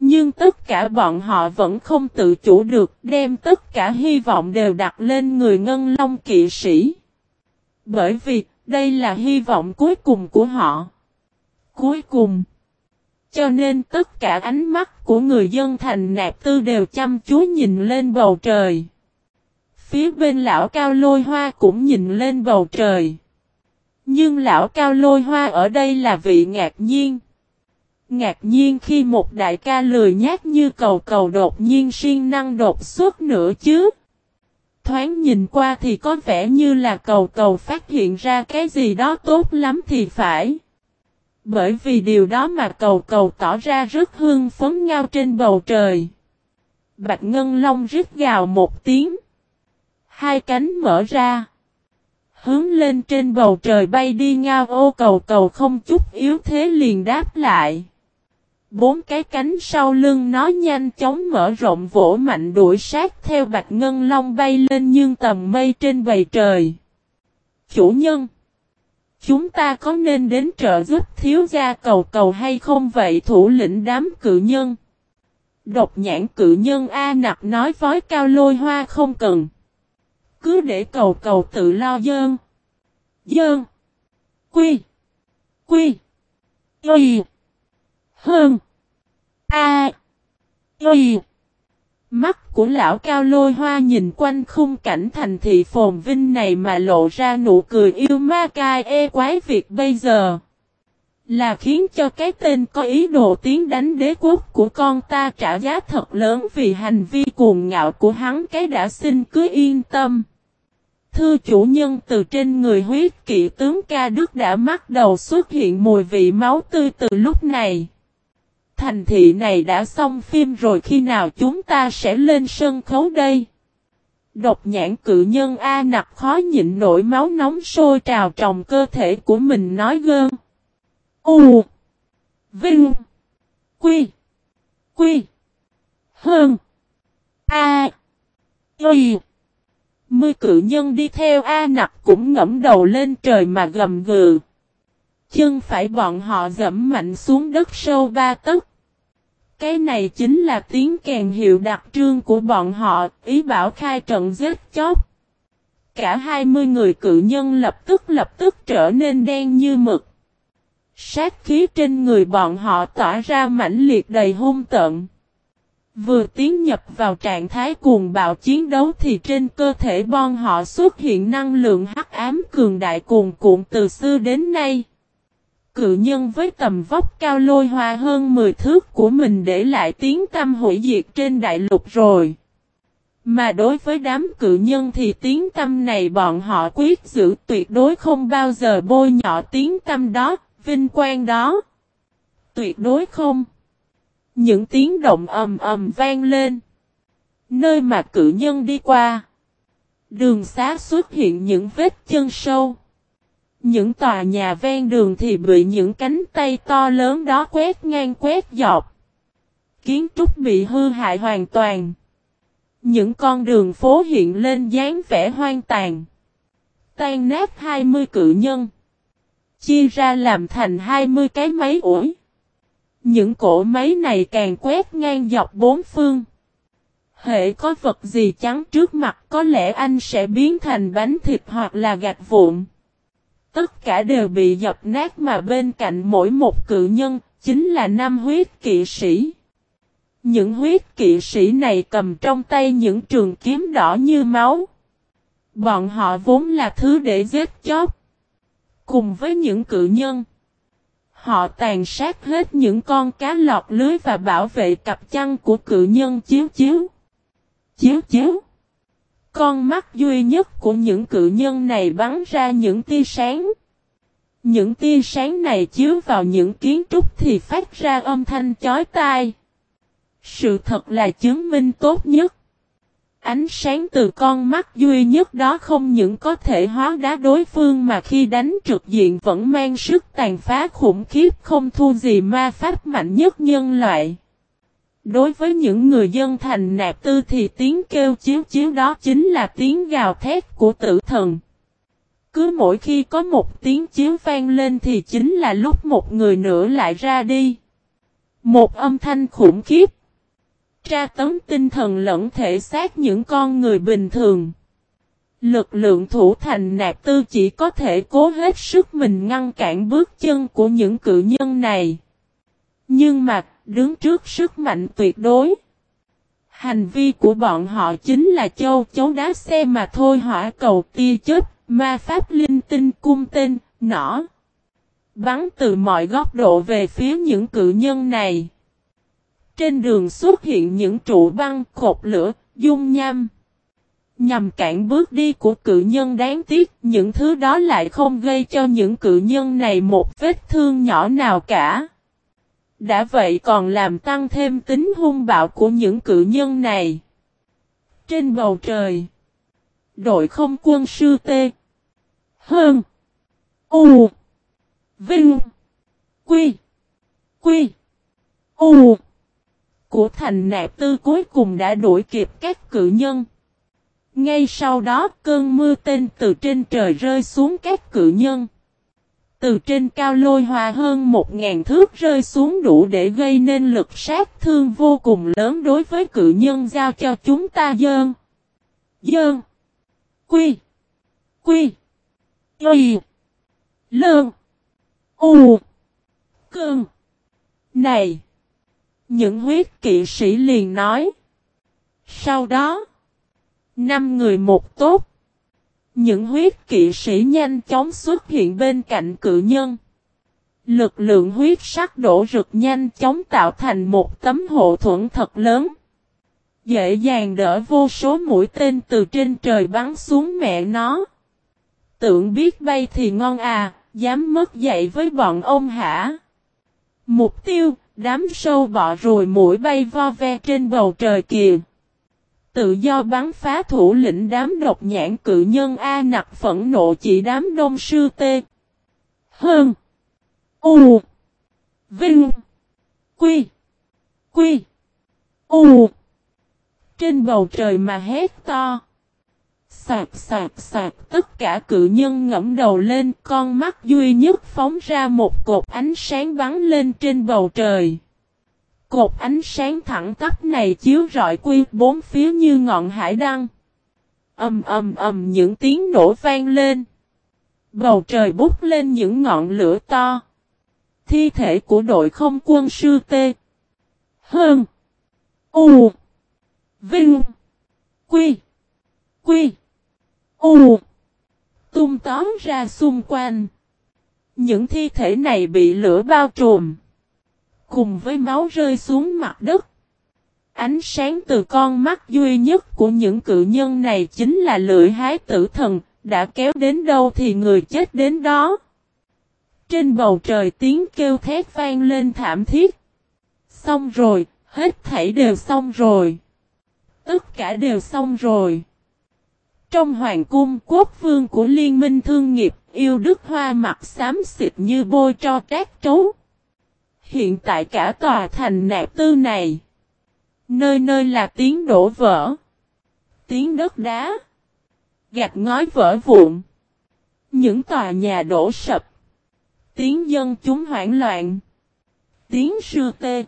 Nhưng tất cả bọn họ vẫn không tự chủ được đem tất cả hy vọng đều đặt lên người ngân long kỵ sĩ. Bởi vì đây là hy vọng cuối cùng của họ. Cuối cùng. Cho nên tất cả ánh mắt của người dân thành nạp tư đều chăm chú nhìn lên bầu trời. Phía bên lão cao lôi hoa cũng nhìn lên bầu trời. Nhưng lão cao lôi hoa ở đây là vị ngạc nhiên. Ngạc nhiên khi một đại ca lười nhát như cầu cầu đột nhiên siêng năng đột xuất nữa chứ. Thoáng nhìn qua thì có vẻ như là cầu cầu phát hiện ra cái gì đó tốt lắm thì phải. Bởi vì điều đó mà cầu cầu tỏ ra rất hương phấn ngao trên bầu trời. Bạch Ngân Long rít gào một tiếng. Hai cánh mở ra. Hướng lên trên bầu trời bay đi ngao ô cầu cầu không chút yếu thế liền đáp lại. Bốn cái cánh sau lưng nó nhanh chóng mở rộng vỗ mạnh đuổi sát theo bạch ngân long bay lên nhưng tầm mây trên bầy trời. Chủ nhân! Chúng ta có nên đến trợ giúp thiếu gia cầu cầu hay không vậy thủ lĩnh đám cự nhân? Độc nhãn cự nhân A nặc nói vói cao lôi hoa không cần. Cứ để cầu cầu tự lo dơn. Dơn. Quy. Quy. Y. Hơn. A. Y. Mắt của lão cao lôi hoa nhìn quanh khung cảnh thành thị phồn vinh này mà lộ ra nụ cười yêu ma cai e quái việc bây giờ. Là khiến cho cái tên có ý đồ tiến đánh đế quốc của con ta trả giá thật lớn vì hành vi cuồng ngạo của hắn cái đã xin cứ yên tâm. Thư chủ nhân, từ trên người huyết kỵ tướng ca đức đã bắt đầu xuất hiện mùi vị máu tươi từ lúc này. Thành thị này đã xong phim rồi, khi nào chúng ta sẽ lên sân khấu đây? Độc nhãn cự nhân A nặc khó nhịn nổi máu nóng sôi trào trong cơ thể của mình nói gơn. U. Vinh. Quy. Quy. Hơn. A. Y. Mươi cự nhân đi theo A nặc cũng ngẫm đầu lên trời mà gầm gừ. Chân phải bọn họ dẫm mạnh xuống đất sâu ba tấc. Cái này chính là tiếng kèn hiệu đặc trưng của bọn họ, ý bảo khai trận giết chóc. Cả hai mươi người cự nhân lập tức lập tức trở nên đen như mực. Sát khí trên người bọn họ tỏa ra mãnh liệt đầy hung tận. Vừa tiến nhập vào trạng thái cuồng bạo chiến đấu thì trên cơ thể bọn họ xuất hiện năng lượng hắc ám cường đại cuồn cuộn từ xưa đến nay. Cự nhân với tầm vóc cao lôi hoa hơn 10 thước của mình để lại tiếng tâm hủy diệt trên đại lục rồi. Mà đối với đám cự nhân thì tiếng tâm này bọn họ quyết giữ tuyệt đối không bao giờ bôi nhọ tiếng tâm đó, vinh quang đó. Tuyệt đối không. Những tiếng động ầm ầm vang lên. Nơi mà cự nhân đi qua. Đường xá xuất hiện những vết chân sâu. Những tòa nhà ven đường thì bị những cánh tay to lớn đó quét ngang quét dọc. Kiến trúc bị hư hại hoàn toàn. Những con đường phố hiện lên dáng vẻ hoang tàn. Tan nát 20 cự nhân. Chia ra làm thành 20 cái máy ủi. Những cổ máy này càng quét ngang dọc bốn phương. Hệ có vật gì trắng trước mặt có lẽ anh sẽ biến thành bánh thịt hoặc là gạch vụn. Tất cả đều bị dập nát mà bên cạnh mỗi một cự nhân chính là năm huyết kỵ sĩ. Những huyết kỵ sĩ này cầm trong tay những trường kiếm đỏ như máu. Bọn họ vốn là thứ để giết chóc. Cùng với những cự nhân. Họ tàn sát hết những con cá lọt lưới và bảo vệ cặp chăn của cự nhân chiếu chiếu. Chiếu chiếu. Con mắt duy nhất của những cự nhân này bắn ra những tia sáng. Những tia sáng này chiếu vào những kiến trúc thì phát ra âm thanh chói tai. Sự thật là chứng minh tốt nhất. Ánh sáng từ con mắt duy nhất đó không những có thể hóa đá đối phương mà khi đánh trực diện vẫn mang sức tàn phá khủng khiếp không thua gì ma pháp mạnh nhất nhân loại. Đối với những người dân thành nạp tư thì tiếng kêu chiếu chiếu đó chính là tiếng gào thét của tử thần. Cứ mỗi khi có một tiếng chiếu vang lên thì chính là lúc một người nữa lại ra đi. Một âm thanh khủng khiếp. Tra tấn tinh thần lẫn thể xác những con người bình thường. Lực lượng thủ thành nạp tư chỉ có thể cố hết sức mình ngăn cản bước chân của những cự nhân này. Nhưng mà, đứng trước sức mạnh tuyệt đối. Hành vi của bọn họ chính là châu chấu đá xe mà thôi hỏa cầu tia chết, ma pháp linh tinh cung tên, nỏ. Bắn từ mọi góc độ về phía những cự nhân này. Trên đường xuất hiện những trụ băng, cột lửa, dung nham. Nhằm cản bước đi của cự nhân đáng tiếc, những thứ đó lại không gây cho những cự nhân này một vết thương nhỏ nào cả. Đã vậy còn làm tăng thêm tính hung bạo của những cự nhân này. Trên bầu trời, đội không quân sư T. Hơn. U. Vinh. Quy. Quy. U. Của thành nạp tư cuối cùng đã đuổi kịp các cự nhân. Ngay sau đó cơn mưa tên từ trên trời rơi xuống các cự nhân. Từ trên cao lôi hòa hơn một ngàn thước rơi xuống đủ để gây nên lực sát thương vô cùng lớn đối với cự nhân giao cho chúng ta dơn. Dơn. Quy. Quy. Y. Lơn. U. Cơn. Này. Những huyết kỵ sĩ liền nói. Sau đó. Năm người một tốt. Những huyết kỵ sĩ nhanh chóng xuất hiện bên cạnh cự nhân. Lực lượng huyết sắc đổ rực nhanh chóng tạo thành một tấm hộ thuẫn thật lớn. Dễ dàng đỡ vô số mũi tên từ trên trời bắn xuống mẹ nó. Tượng biết bay thì ngon à, dám mất dậy với bọn ông hả? Mục tiêu, đám sâu bọ rồi mũi bay vo ve trên bầu trời kìa. Tự do bắn phá thủ lĩnh đám độc nhãn cự nhân A nặc phẫn nộ chỉ đám đông sư tê. Hơn. U. Vinh. Quy. Quy. U. Trên bầu trời mà hét to. Sạc sạc sạc, tất cả cự nhân ngẫm đầu lên, con mắt duy nhất phóng ra một cột ánh sáng bắn lên trên bầu trời. Cột ánh sáng thẳng tắp này chiếu rọi quy bốn phía như ngọn hải đăng. Âm âm âm những tiếng nổ vang lên. Bầu trời bút lên những ngọn lửa to. Thi thể của đội không quân sư tê. Hơn. U. Vinh. Quy. Quy. U. Tung tóm ra xung quanh. Những thi thể này bị lửa bao trùm. Cùng với máu rơi xuống mặt đất. Ánh sáng từ con mắt duy nhất của những cự nhân này chính là lưỡi hái tử thần, đã kéo đến đâu thì người chết đến đó. Trên bầu trời tiếng kêu thét vang lên thảm thiết. Xong rồi, hết thảy đều xong rồi. Tất cả đều xong rồi. Trong hoàng cung quốc vương của liên minh thương nghiệp, yêu đức hoa mặt xám xịt như bôi cho trát trấu. Hiện tại cả tòa thành nạp tư này. Nơi nơi là tiếng đổ vỡ. Tiếng đất đá. Gạch ngói vỡ vụn. Những tòa nhà đổ sập. Tiếng dân chúng hoảng loạn. Tiếng sư tê.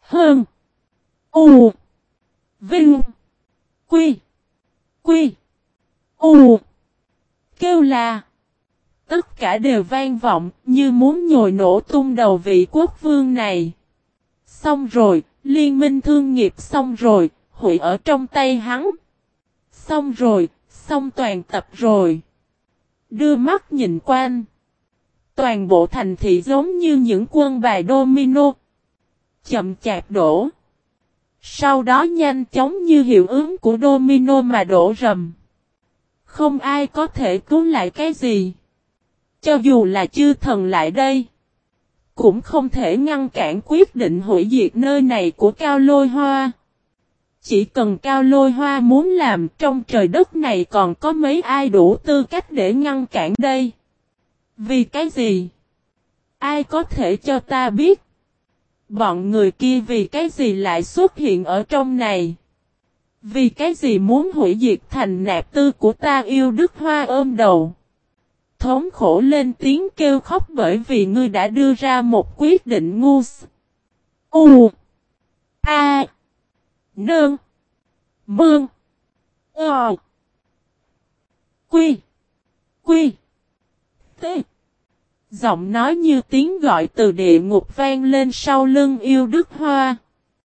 Hơn. U. Vinh. Quy. Quy. U. Kêu là. Tất cả đều vang vọng như muốn nhồi nổ tung đầu vị quốc vương này. Xong rồi, liên minh thương nghiệp xong rồi, hủy ở trong tay hắn. Xong rồi, xong toàn tập rồi. Đưa mắt nhìn quanh. Toàn bộ thành thị giống như những quân bài domino. Chậm chạp đổ. Sau đó nhanh chóng như hiệu ứng của domino mà đổ rầm. Không ai có thể cứu lại cái gì. Cho dù là chư thần lại đây. Cũng không thể ngăn cản quyết định hủy diệt nơi này của Cao Lôi Hoa. Chỉ cần Cao Lôi Hoa muốn làm trong trời đất này còn có mấy ai đủ tư cách để ngăn cản đây. Vì cái gì? Ai có thể cho ta biết? Bọn người kia vì cái gì lại xuất hiện ở trong này? Vì cái gì muốn hủy diệt thành nạp tư của ta yêu Đức Hoa ôm đầu? Thống khổ lên tiếng kêu khóc bởi vì ngươi đã đưa ra một quyết định ngu U. A. Nương Mương Ờ. Quy. Quy. T. Giọng nói như tiếng gọi từ địa ngục vang lên sau lưng yêu Đức Hoa.